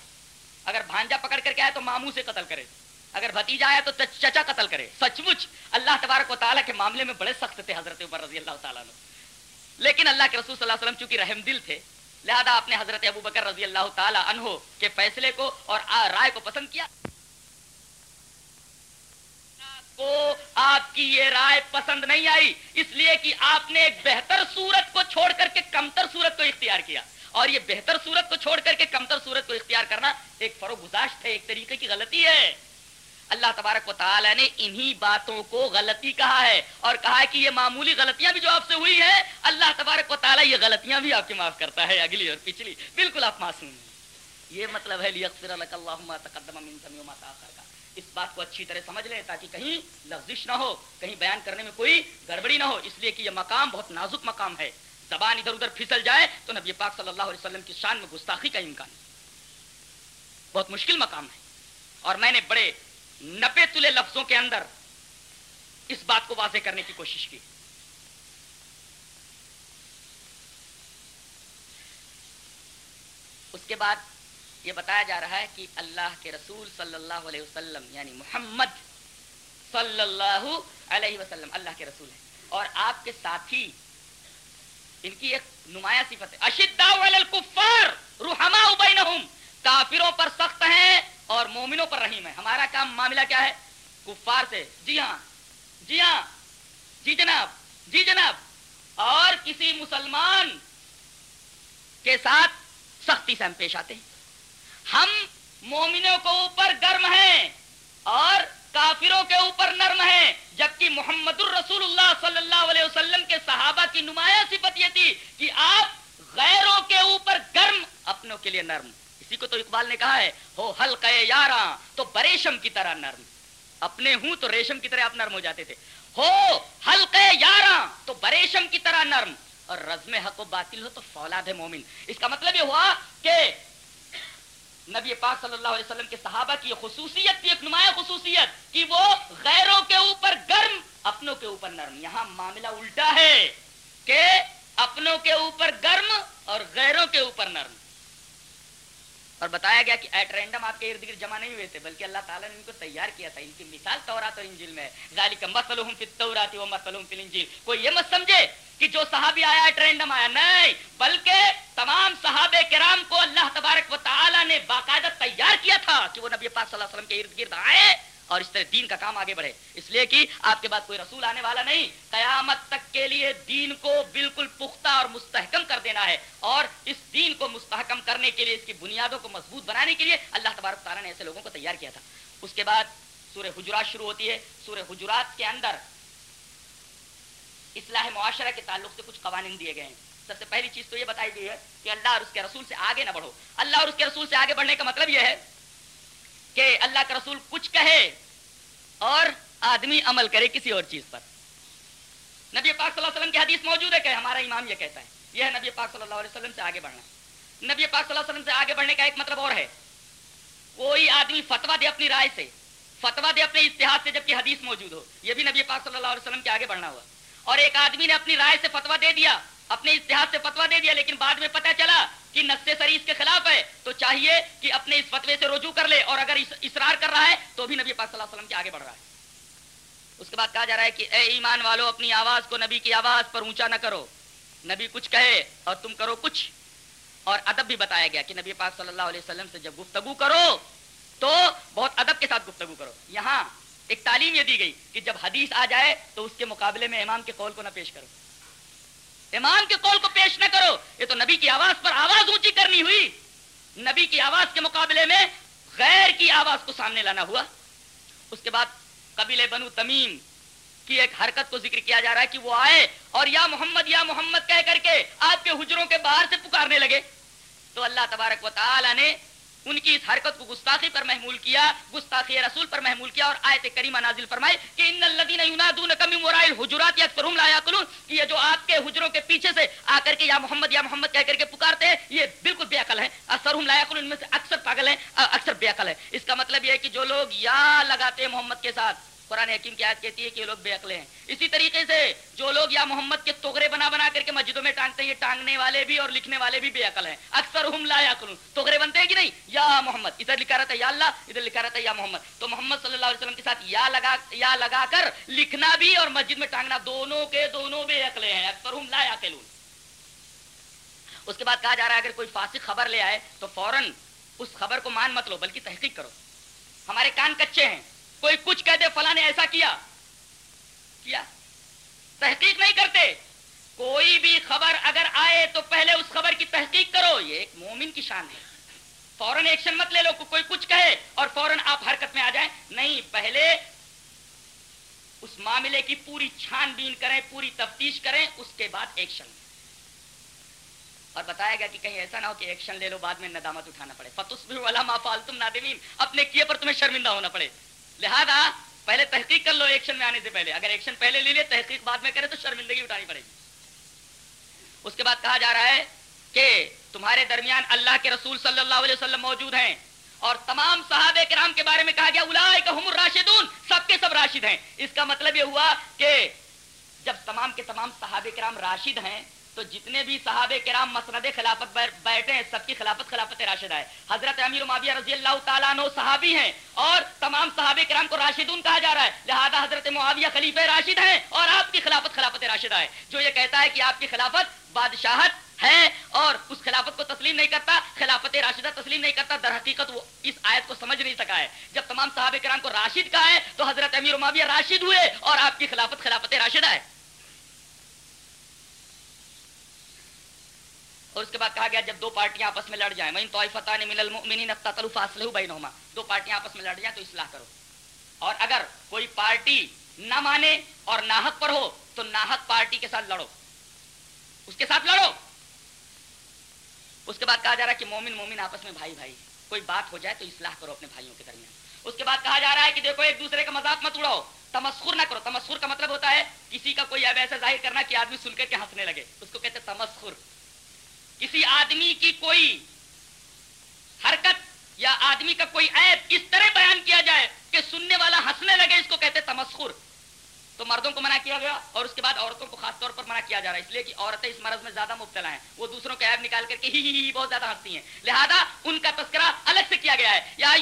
اگر بھانجا پکڑ کر کے آئے تو ماموں سے قتل کرے۔ اگر بھتیجا آیا تو چچا قتل کرے۔ سچ مچ، اللہ تبارک و تعالیٰ کے معاملے میں بڑے سخت تھے حضرت عمر رضی اللہ تعالیٰ لیکن اللہ کے رسول صلی اللہ علیہ وسلم چونکہ رحم دل تھے لہذا آپ نے حضرت ابو بکر رضی اللہ تعالیٰ عنہ کے فیصلے کو اور رائے کو پسند کیا؟ کو آپ کی یہ رائے پسند نہیں آئی، اس لیے کہ آپ نے ایک بہتر صورت کو چھوڑ کر کے کمتر صورت کو اختیار کیا۔ اور یہ بہتر صورت کو چھوڑ کر کے کمتر صورت کو اختیار کرنا ایک فروغ گزاشت ہے، ایک طریقے کی غلطی ہے۔ اللہ تبارک و تعالی نے انہی باتوں کو غلطی کہا ہے اور کہا ہے کہ یہ معمولی غلطیاں بھی جو آپ سے ہوئی ہیں، اللہ تبارک و تعالی یہ غلطیاں بھی آپ کی معاف کرتا ہے، اگلی اور پچھلی۔ بالکل آپ معصوم ہیں۔ یہ مطلب ہے اس بات کو اچھی طرح سمجھ لیں تاکہ کہیں لفزش نہ ہو، کہیں بیان کرنے میں کوئی گڑبڑی نہ ہو۔ اس لیے کہ یہ مقام بہت نازک مقام ہے۔ زبان ادھر ادھر پھسل جائے تو نبی پاک صلی اللہ علیہ وسلم کی شان میں گستاخی کا امکان بہت مشکل مقام ہے۔ اور میں نے بڑے نبے تلے لفظوں کے اندر اس بات کو واضح کرنے کی کوشش کی۔ اس کے بعد یہ بتایا جا رہا ہے کہ اللہ کے رسول صلی اللہ علیہ وسلم یعنی محمد صلی اللہ علیہ وسلم، اللہ کے رسول ہیں۔ اور آپ کے ساتھی، ان کی ایک نمایاں صفت ہے۔ کافروں پر سخت ہیں اور مومنوں پر رحیم ہے۔ ہمارا کام معاملہ کیا ہے؟ کفار سے۔ جی ہاں۔ جی ہاں۔ جی جناب۔ جی جناب۔ اور کسی مسلمان کے ساتھ سختی سے ہم پیش آتے ہیں۔ ہم مومنوں کو اوپر گرم ہیں اور کافروں کے اوپر نرم ہیں۔ جبکہ محمد الرسول اللہ صلی اللہ علیہ وسلم کے صحابہ کی نمایاں صفت یہ تھی کہ آپ غیروں کے اوپر گرم اپنوں کے لیے نرم۔ اسی کو تو اقبال نے کہا ہے، ہو ہلکے یاراں تو بریشم کی طرح نرم۔ اپنے ہوں تو ریشم کی طرح آپ نرم ہو جاتے تھے۔ ہو ہلکے یاراں تو بریشم کی طرح نرم۔ اور رزم حق و باطل ہو تو فولاد مومن۔ اس کا مطلب یہ ہوا کہ نبی پاک صلی اللہ علیہ وسلم کے صحابہ کی خصوصیت تھی، ایک نمایاں خصوصیت کہ وہ غیروں کے اوپر گرم، اپنوں کے اوپر نرم۔ یہاں معاملہ الٹا ہے کہ اپنوں کے اوپر گرم اور غیروں کے اوپر نرم۔ اور بتایا گیا کہ ایٹ رینڈم آپ کے ارد گرد جمع نہیں ہوئے تھے، بلکہ اللہ تعالیٰ نے ان کو تیار کیا تھا۔ ان کی مثال تورات اور انجیل میں ذالک مثلہم فی التورات و مثلہم فی الانجیل۔ کوئی یہ مت سمجھے کہ جو صحابی آیا ایٹ رینڈم آیا، نہیں، بلکہ تمام صحابہ کرام کو اللہ تبارک و تعالیٰ نے باقاعدہ تیار کیا تھا کہ وہ نبی پاک صلی اللہ علیہ وسلم کے ارد گرد آئے۔ اور اس طرح دین کا کام آگے بڑھے۔ اس لیے کہ آپ کے بعد کوئی رسول آنے والا نہیں، قیامت تک کے لیے دین کو بالکل پختہ اور مستحکم کر دینا ہے۔ اور اس دین کو مستحکم کرنے کے لیے، اس کی بنیادوں کو مضبوط بنانے کے لیے اللہ تبارک تعالیٰ نے ایسے لوگوں کو تیار کیا تھا۔ اس کے بعد سورہ حجرات شروع ہوتی ہے۔ سورہ حجرات کے اندر اصلاح معاشرہ کے تعلق سے کچھ قوانین دیے گئے ہیں۔ سب سے پہلی چیز تو یہ بتائی گئی ہے کہ اللہ اور اس کے رسول سے آگے نہ بڑھو۔ اللہ اور اس کے رسول سے آگے بڑھنے کا مطلب یہ ہے کہ اللہ کا رسول کچھ کہے اور آدمی عمل کرے کسی اور چیز پر۔ نبی پاک صلی اللہ علیہ وسلم کی حدیث موجود ہے کہ ہمارا امام یہ کہتا ہے۔ یہ ہے نبی پاک صلی اللہ علیہ وسلم سے آگے بڑھنا۔ نبی پاک صلی اللہ علیہ وسلم سے آگے بڑھنے کا ایک مطلب اور ہے۔ کوئی آدمی فتوا دے اپنی رائے سے فتوا دے اپنے اشتہاد سے جبکہ حدیث موجود ہو، یہ بھی نبی پاک صلی اللہ علیہ وسلم کے آگے بڑھنا ہوا۔ اور ایک آدمی نے اپنی رائے سے فتوا دے دیا، اپنے اتحاد سے فتوا دے دیا، لیکن بعد میں پتا چلا کہ نس سری اس کے خلاف ہے، تو چاہیے کہ اپنے اس فتوے سے رجوع کر لے اور اگر اصرار کر رہا ہے، تو بھی نبی پاک صلی اللہ علیہ وسلم کے آگے بڑھ رہا ہے۔ اس کے بعد کہا جا رہا ہے کہ، اے ایمان والو، اپنی آواز کو نبی کی آواز پر اونچا نہ کرو۔ نبی کچھ کہے اور تم کرو کچھ۔ اور ادب بھی بتایا گیا کہ نبی پاک صلی اللہ علیہ وسلم سے جب گفتگو کرو، تو بہت ادب کے ساتھ گفتگو کرو۔ یہاں ایک تعلیم یہ دی گئی کہ جب حدیث آ جائے، تو اس کے مقابلے میں امام کے قول کو نہ پیش کرو۔ امام کے قول کو پیش نہ کرو۔ یہ تو نبی کی آواز پر آواز اونچی کرنی ہوئی۔ نبی کی آواز کے مقابلے میں غیر کی آواز کو سامنے لانا ہوا۔ اس کے بعد قبیل بنو تمیم کی ایک حرکت کو ذکر کیا جا رہا ہے کہ وہ آئے اور یا محمد یا محمد کہہ کر کے آپ کے حجروں کے باہر سے پکارنے لگے۔ تو اللہ تبارک و تعالی نے ان کی اس حرکت کو گستاخی پر محمول کیا، گستاخی رسول پر محمول کیا اور آیت کریمہ نازل فرمائے کہ ان الذین ينادونك من وراء حجرات يكثرهم لا يعقلون کہ یہ جو آپ کے حجروں کے پیچھے سے آ کر کے یا محمد یا محمد کہہ کر کے پکارتے ہیں، یہ بالکل بے عقل ہیں۔ اکثرهم لا يعقلون ان میں سے اکثر پاگل ہیں، اکثر بے عقل ہیں۔ اس کا مطلب یہ ہے کہ جو لوگ یا لگاتے ہیں محمد کے ساتھ قرآن حکیم کی آیت کہتی ہے کہ یہ لوگ بے عقلے ہیں۔ اسی طریقے سے جو لوگ یا محمد کے توغرے بنا بنا کر کے مسجدوں میں ٹانگتے ہیں، یہ ٹانگنے والے بھی اور لکھنے والے بھی بے عقل ہیں۔ اکثر ہم لا یاقلون توغرے بنتے ہیں کہ نہیں؟ یا محمد۔ ادھر لکھا رہتا ہے یا اللہ، ادھر لکھا رہتا ہے یا محمد۔ تو محمد صلی اللہ علیہ وسلم کے ساتھ یا لگا یا لگا کر لکھنا بھی اور مسجد میں ٹانگنا، دونوں کے دونوں بے عقلے ہیں۔ اکثر ہم لا یاقلون اس کے بعد کہا جا رہا ہے، اگر کوئی فاسق خبر لے آئے تو فوراً اس خبر کو مان مت لو، بلکہ تحقیق کرو۔ ہمارے کان کچے ہیں۔ کوئی کچھ کہہ دے، فلاں نے ایسا کیا کیا؟ تحقیق نہیں کرتے۔ کوئی بھی خبر اگر آئے تو پہلے اس خبر کی تحقیق کرو۔ یہ ایک مومن کی شان ہے۔ فوراً ایکشن مت لے لو کوئی کچھ کہے اور فوراً آپ حرکت میں آ جائیں۔ نہیں، پہلے اس معاملے کی پوری چھان بین کریں، پوری تفتیش کریں، اس کے بعد ایکشن۔ اور بتایا گیا کہ کہیں ایسا نہ ہو کہ ایکشن لے لو، بعد میں ندامت اٹھانا پڑے۔ فتس بھی والا ما فالتم نادمین اپنے کیے پر تمہیں شرمندہ ہونا پڑے۔ لہذا پہلے تحقیق کر لو ایکشن میں آنے سے پہلے۔ اگر ایکشن پہلے لے لے، تحقیق بعد میں کرے تو شرمندگی اٹھانی پڑے گی۔ اس کے بعد کہا جا رہا ہے کہ تمہارے درمیان اللہ کے رسول صلی اللہ علیہ وسلم موجود ہیں اور تمام صحابہ کرام کے بارے میں کہا گیا اولئک راشدون سب کے سب راشد ہیں۔ اس کا مطلب یہ ہوا کہ جب تمام کے تمام صحابہ کرام راشد ہیں تو جتنے بھی صحابہ کرام مسند خلافت بیٹھے ہیں، سب کی خلافت خلافت راشد ہے۔ حضرت امیر معاویہ رضی اللہ تعالیٰ عنہ صحابی ہیں اور تمام صحابہ کرام کو راشدون کہا جا رہا ہے۔ لہذا حضرت معاویہ خلیفہ راشد ہیں اور آپ کی خلافت خلافت راشد ہے۔ جو یہ کہتا ہے کہ آپ کی خلافت بادشاہت ہے اور اس خلافت کو تسلیم نہیں کرتا، خلافت راشدہ تسلیم نہیں کرتا، در حقیقت وہ اس آیت کو سمجھ نہیں سکا ہے۔ جب تمام صحابہ کرام کو راشد کہا ہے تو حضرت امیر معاویہ راشد ہوئے اور آپ کی خلافت خلافت راشدہ ہے۔ اور اس کے بعد کہا گیا جب دو پارٹیاں آپس میں لڑ جائیں میں طوائفتان من المؤمنین اقتتلوا فاصلحوا بینہما دو پارٹیاں آپس میں لڑ جائیں تو اصلاح کرو۔ اور اگر کوئی پارٹی نہ مانے اور ناحق پر ہو، تو ناحق پارٹی کے ساتھ لڑو۔ اس کے ساتھ لڑو۔ اس کے بعد کہا جا رہا ہے کہ مومن مومن آپس میں بھائی بھائی۔ کوئی بات ہو جائے تو اصلاح کرو اپنے بھائیوں کے درمیان۔ اس کے بعد کہا جا رہا ہے کہ دیکھو، ایک دوسرے کا مذاق مت اڑاؤ۔ تمسخر نہ کرو۔ تمسخر کا مطلب ہوتا ہے کسی کا کوئی ایسا ظاہر کرنا کہ آدمی سن کر کے ہنسنے لگے۔ اس کو کہتے تمسخر۔ کسی آدمی کی کوئی حرکت یا آدمی کا کوئی عیب اس طرح بیان کیا جائے کہ سننے والا ہنسنے لگے، اس کو کہتے تمسخر۔ تو مردوں کو منع کیا گیا اور اس کے بعد عورتوں کو خاص طور پر منع کیا جا رہا ہے۔ اس لیے کہ عورتیں اس مرض میں زیادہ مبتلا ہیں۔ وہ دوسروں کے عیب نکال کر کے ہی ہی بہت زیادہ ہنستی ہیں۔ لہذا ان کا تذکرہ الگ سے کیا گیا ہے۔ یا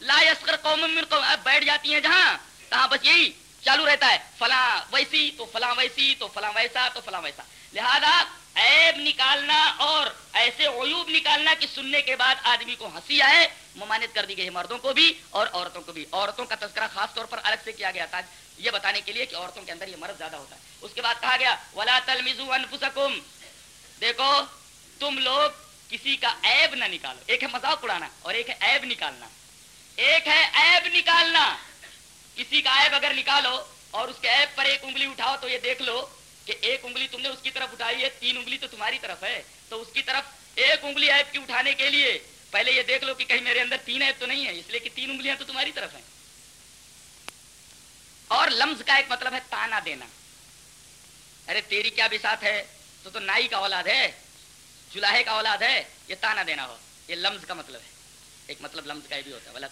لا قوم من قوم۔ بیٹھ جاتی ہیں جہاں کہاں بس یہی۔ چالو رہتا ہے۔ فلاں ویسی تو فلاں ویسی، تو فلاں ویسا، تو فلاں ویسا۔ لہذا عیب نکالنا اور ایسے عیوب نکالنا کہ سننے کے بعد آدمی کو ہنسی آئے ممانت کر دی گئی مردوں کو بھی اور عورتوں کو بھی۔ عورتوں کا تذکرہ خاص طور پر الگ سے کیا گیا تھا یہ بتانے کے لیے کہ عورتوں کے اندر یہ مرض زیادہ ہوتا ہے۔ اس کے بعد کہا گیا، ولا تلمزو انفسکم دیکھو، تم لوگ کسی کا عیب نہ نکالو۔ ایک ہے مذاق اڑانا اور ایک ہے عیب نکالنا۔ ایک ہے عیب نکالنا۔ کسی کا عیب اگر نکالو اور اس کے عیب پر ایک انگلی اٹھاؤ تو یہ دیکھ لو کہ ایک انگلی تم نے اس کی طرف اٹھائی ہے، تین انگلی تو تمہاری طرف ہے۔ تو اس کی طرف ایک انگلی عیب کی اٹھانے کے لیے پہلے یہ دیکھ لو کہ کہیں میرے اندر تین عیب تو نہیں ہے اس لیے کہ تین انگلیاں تو تمہاری طرف ہیں۔ اور لمز کا ایک مطلب ہے تانا دینا۔ ارے تیری کیا بسات ہے؟ تو تو نائی کا اولاد ہے جلاہے کا اولاد ہے، یہ تانا دینا ہو۔ یہ لمز کا مطلب ہے۔ ایک مطلب لمز کا بھی ہوتا ہے، ولا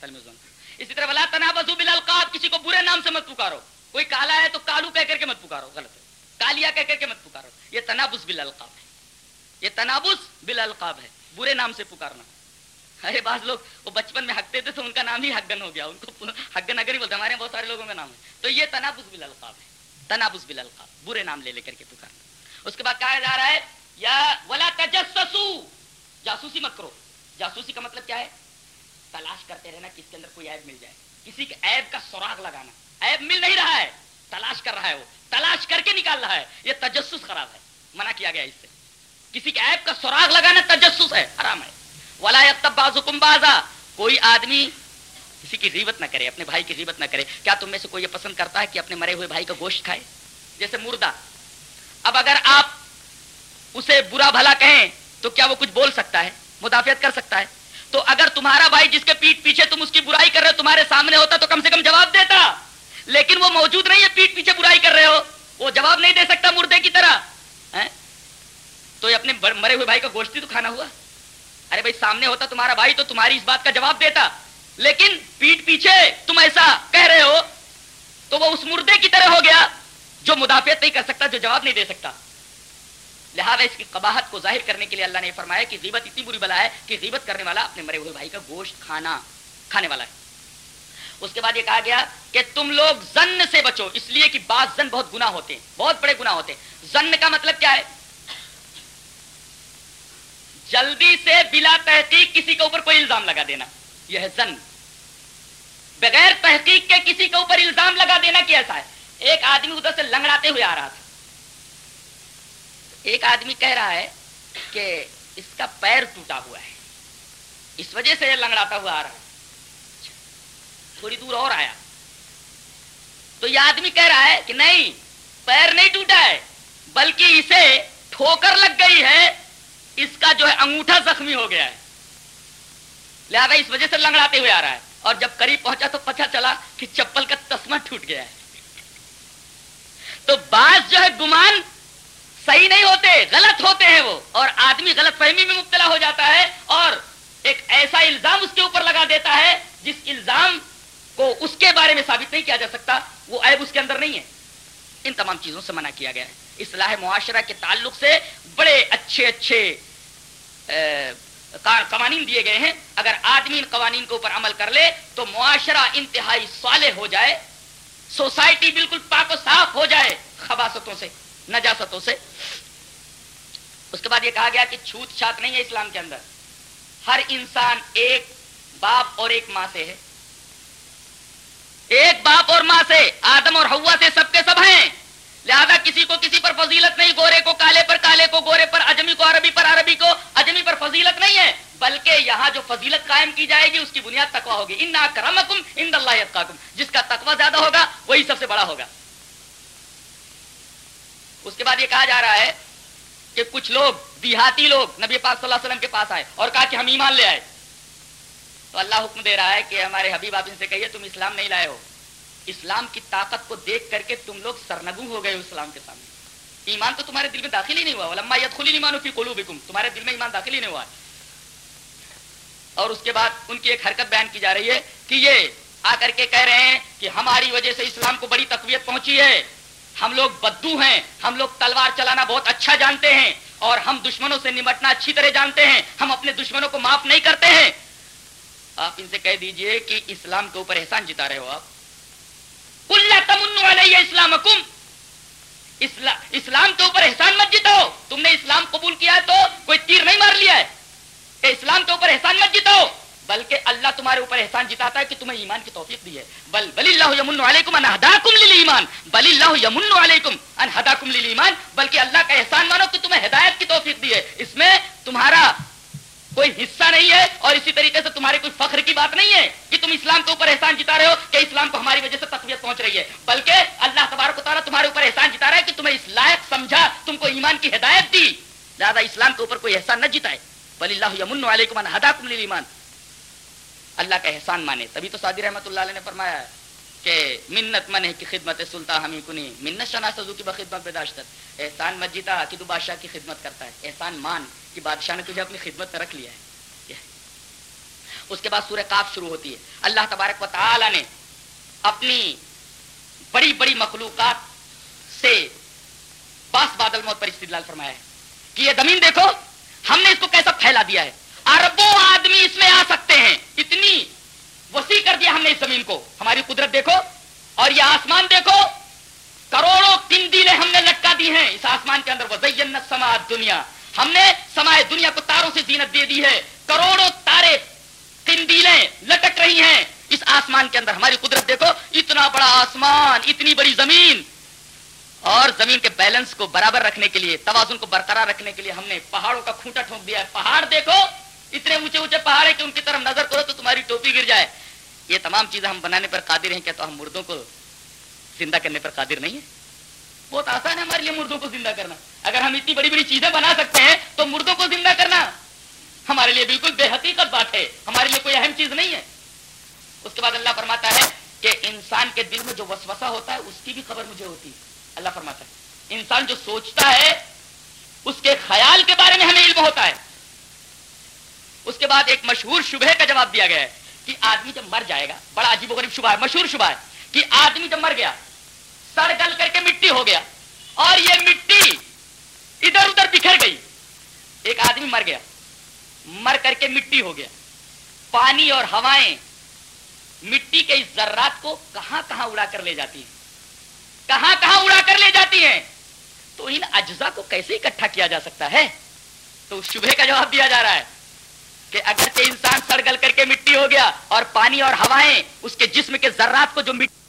اسی طرح ولا تنابزو بالالقاب کسی کو برے نام سے مت پکارو۔ کوئی کالا ہے تو کالو کہہ کر کے مت پکارو، غلط ہے۔ کالیا کہہ کر کے مت پکارو۔ یہ تنابز بالالقاب ہے۔ یہ تنابز بالالقاب ہے۔ برے نام سے پکارنا۔ ارے، بعض لوگ وہ بچپن میں ہکتے تھے تو ان کا نام ہی حگن ہو گیا۔ ان کو حگن اگر ہی بولتے، ہمارے بہت سارے لوگوں کا نام ہے۔ تو یہ تنابز بالالقاب ہے۔ تنابز بالالقاب برے نام لے لے کر کے پکارنا۔ اس کے بعد کہا جا رہا ہے، یا ولا تجسسو جاسوسی مت کرو۔ جاسوسی کا مطلب کیا ہے؟ تلاش کرتے رہنا کس کے اندر کوئی عیب مل جائے۔ کسی کے عیب کا سوراخ لگانا۔ عیب مل نہیں رہا ہے۔ تلاش کر رہا ہے وہ۔ تلاش کر کے نکال رہا ہے۔ یہ تجسس خراب ہے۔ منع کیا گیا اس سے۔ کسی کے عیب کا سوراخ لگانا تجسس ہے، حرام ہے۔ بازا کوئی آدمی کسی کی ریبت نہ کرے، اپنے بھائی کی ریبت نہ کرے۔ کیا تم میں سے کوئی یہ پسند کرتا ہے کہ اپنے مرے ہوئے بھائی کا گوشت کھائے؟ جیسے مردہ۔ اب اگر آپ اسے برا بھلا کہیں تو کیا وہ کچھ بول سکتا ہے؟ مدافعت کر سکتا ہے؟ تو اگر تمہارا بھائی جس کے پیٹ پیچھے تم اس کی برائی کر رہے ہو، تمہارے سامنے ہوتا تو کم سے کم جواب دیتا۔ لیکن وہ موجود نہیں ہے، پیٹ پیچھے برائی کر رہے ہو۔ وہ جواب نہیں دے سکتا مردے کی طرح۔ تو یہ اپنے مرے ہوئے بھائی کا گوشت تو کھانا ہوا۔ ارے بھائی، سامنے ہوتا تمہارا بھائی تو تمہاری اس بات کا جواب دیتا۔ لیکن پیٹ پیچھے تم ایسا کہہ رہے ہو تو وہ اس مردے کی طرح ہو گیا جو مدافعت نہیں کر سکتا، جو جواب نہیں دے سکتا۔ لہٰذا اس کی قباحت کو ظاہر کرنے کے لیے اللہ نے فرمایا کہ غیبت اتنی بری بلا ہے کہ غیبت کرنے والا اپنے مرے ہوئے بھائی کا گوشت کھانا، کھانے والا ہے۔ اس کے بعد یہ کہا گیا کہ تم لوگ زن سے بچو، اس لیے کہ بعض زن بہت گنا ہوتے ہیں، بہت بڑے گنا ہوتے ہیں۔ زن کا مطلب کیا ہے؟ جلدی سے بلا تحقیق کسی کے اوپر کوئی الزام لگا دینا۔ یہ ہے زن۔ بغیر تحقیق کے کسی کے اوپر الزام لگا دینا کیسا ہے۔ ایک آدمی ادھر سے لنگڑاتے ہوئے آ رہا تھا۔ ایک آدمی کہہ رہا ہے کہ اس کا پیر ٹوٹا ہوا ہے۔ اس وجہ سے یہ لنگڑاتا ہوا آ رہا ہے۔ تھوڑی دور اور آیا۔ تو یہ آدمی کہہ رہا ہے کہ نہیں، پیر نہیں ٹوٹا ہے، بلکہ اسے ٹھوکر لگ گئی ہے۔ اس کا جو ہے انگوٹھا زخمی ہو گیا ہے۔ لہذا اس وجہ سے لنگڑاتے ہوئے آ رہا ہے۔ اور جب قریب پہنچا تو پتا چلا کہ چپل کا تسمہ ٹوٹ گیا ہے۔ تو بعض جو ہے گمان صحیح نہیں ہوتے، غلط ہوتے ہیں وہ۔ اور آدمی غلط فہمی میں مبتلا ہو جاتا ہے اور ایک ایسا الزام اس کے اوپر لگا دیتا ہے جس الزام کو اس کے بارے میں ثابت نہیں کیا جا سکتا، وہ عیب اس کے اندر نہیں ہے۔ ان تمام چیزوں سے منع کیا گیا ہے۔ اصلاح معاشرہ کے تعلق سے بڑے اچھے اچھے قوانین دیے گئے ہیں۔ اگر آدمی ان قوانین کے اوپر عمل کر لے تو معاشرہ انتہائی صالح ہو جائے، سوسائٹی بالکل پاک و صاف ہو جائے خباستوں سے۔ نجاستوں سے۔ اس کے بعد یہ کہا گیا کہ چھوت چھات نہیں ہے اسلام کے اندر۔ ہر انسان ایک باپ اور ایک ماں سے ہے۔ ایک باپ اور ماں سے، آدم اور ہوا سے سب کے سب ہیں۔ لہذا کسی کو کسی پر فضیلت نہیں، گورے کو کالے پر کالے کو، گورے پر اجمی کو، عربی پر عربی کو، اجمی پر فضیلت نہیں ہے۔ بلکہ یہاں جو فضیلت قائم کی جائے گی، اس کی بنیاد تقوا ہوگی۔ ان کرمکم ان اللہ جس کا تقوا زیادہ ہوگا، وہی سب سے بڑا ہوگا۔ اس کے بعد یہ کہا جا رہا ہے کہ کچھ لوگ دیہاتی لوگ نبی پاک صلی اللہ علیہ وسلم کے پاس آئے اور کہا کہ ہم ایمان لے آئے۔ تو اللہ حکم دے رہا ہے کہ ہمارے حبیب آپ ان سے کہیے تم اسلام نہیں لائے ہو۔ اسلام کی طاقت کو دیکھ کر کے تم لوگ سرنگو ہو گئے اسلام کے سامنے۔ ایمان تو تمہارے دل میں داخل ہی نہیں ہوا۔ لما کھلی ایمان کی کلو تمہارے دل میں ایمان داخل ہی نہیں ہوا۔ اور اس کے بعد ان کی ایک حرکت بیان کی جا رہی ہے کہ یہ آ کر کے کہہ رہے ہیں کہ ہماری وجہ سے اسلام کو بڑی تقویت پہنچی ہے۔ ہم لوگ بدو ہیں، ہم لوگ تلوار چلانا بہت اچھا جانتے ہیں اور ہم دشمنوں سے نمٹنا اچھی طرح جانتے ہیں۔ ہم اپنے دشمنوں کو معاف نہیں کرتے ہیں۔ آپ ان سے کہہ دیجیے کہ اسلام کے اوپر احسان جتا رہے ہو آپ۔ اسلام حکم اسلام کے اوپر احسان مت جتاؤ۔ تم نے اسلام قبول کیا ہے تو کوئی تیر نہیں مار لیا ہے۔ کہ اسلام کے اوپر احسان مت جتاؤ۔ بلکہ اللہ تمہارے اوپر احسان جتاتا ہے کہ تمہیں ایمان کی توفیق دی ہے۔ بل بل اللہ یمن علیکم ان ہداکم للایمان۔ بل اللہ یمن علیکم ان ہداکم للایمان۔ بلکہ اللہ کا احسان مانو کہ تمہیں ہدایت کی توفیق دی ہے۔ اس میں تمہارا کوئی حصہ نہیں ہے اور اسی طریقے سے تمہارے کوئی فخر کی بات نہیں ہے کہ تم اسلام کے اوپر احسان جتا رہے ہو کہ اسلام کو ہماری وجہ سے تقویت پہنچ رہی ہے۔ بلکہ اللہ تبارک و تعالیٰ تمہارے اوپر احسان جتا رہا ہے کہ تمہیں اس لائق سمجھا تم کو ایمان کی ہدایت دی۔ زیادہ اسلام کے اوپر کوئی احسان نہ جتا ہے بل اللہ یمن علیکم ان ہداکم للایمان۔ اللہ کا احسان مانے۔ تبھی تو سعدی رحمۃ اللہ علیہ نے فرمایا ہے کہ منت من ہے کہ خدمت سلطان ہمیں کنی منت شنا سزو کی بخدمت بداشت احسان مسجدہ کہ تو بادشاہ کی خدمت کرتا ہے۔ احسان مان کہ بادشاہ نے تجھے اپنی خدمت میں رکھ لیا ہے۔ اس کے بعد سورہ کاف شروع ہوتی ہے۔ اللہ تبارک و تعالی نے اپنی بڑی بڑی مخلوقات سے باس بادل موت پر استدلال فرمایا ہے۔ کہ یہ زمین دیکھو، ہم نے اس کو کیسا پھیلا دیا ہے؟ اربوں آدمی اس میں آ سکتے ہیں۔ اتنی وسیع کر دیا ہم نے اس زمین کو۔ ہماری قدرت دیکھو اور یہ آسمان دیکھو۔ کروڑوں تندیلیں ہم نے لٹکا دی ہیں۔ اس آسمان کے اندر وزین سماعت دنیا ہم نے سمائے دنیا کو تاروں سے زینت دے دی ہے۔ کروڑوں تارے تندیلیں لٹک رہی ہیں۔ اس آسمان کے اندر ہماری قدرت دیکھو۔ اتنا بڑا آسمان، اتنی بڑی زمین۔ اور زمین کے بیلنس کو برابر رکھنے کے لیے، توازن کو برقرار رکھنے کے لیے ہم نے پہاڑوں کا کھوٹا ٹھونک دیا ہے۔ پہاڑ دیکھو۔ اتنے اونچے اونچے پہاڑ ہیں کہ ان کی طرف نظر کرو تو تمہاری ٹوپی گر جائے۔ یہ تمام چیزیں ہم بنانے پر قادر ہیں کیا تو ہم مردوں کو زندہ کرنے پر قادر نہیں ہے بہت آسان ہے ہمارے لیے مردوں کو زندہ کرنا۔ اگر ہم اتنی بڑی بڑی چیزیں بنا سکتے ہیں تو مردوں کو زندہ کرنا ہمارے لیے بالکل بے حقیقت بات ہے۔ ہمارے لیے کوئی اہم چیز نہیں ہے۔ اس کے بعد اللہ فرماتا ہے کہ انسان کے دل میں جو وسوسہ ہوتا ہے، اس کی بھی خبر مجھے ہوتی ہے۔ اللہ فرماتا ہے، انسان جو سوچتا ہے، اس کے خیال کے بارے میں ہمیں علم ہوتا ہے۔ اس کے بعد ایک مشہور شبہ کا جواب دیا گیا ہے کہ آدمی جب مر جائے گا، بڑا عجیب و غریب شبہ ہے، مشہور شبہ ہے کہ آدمی جب مر گیا، سر گل کر کے مٹی ہو گیا اور یہ مٹی ادھر ادھر بکھر گئی۔ ایک آدمی مر گیا، مر کر کے مٹی ہو گیا۔ پانی اور ہوائیں مٹی کے اس ذرات کو کہاں کہاں اڑا کر لے جاتی ہیں؟ کہاں کہاں اڑا کر لے جاتی ہیں؟ تو ان اجزا کو کیسے اکٹھا کیا جا سکتا ہے؟ تو اس شبہ کا جواب دیا جا رہا ہے۔ کہ اگرچہ انسان سڑ گل کر کے مٹی ہو گیا اور پانی اور ہوائیں اس کے جسم کے ذرات کو جو مٹی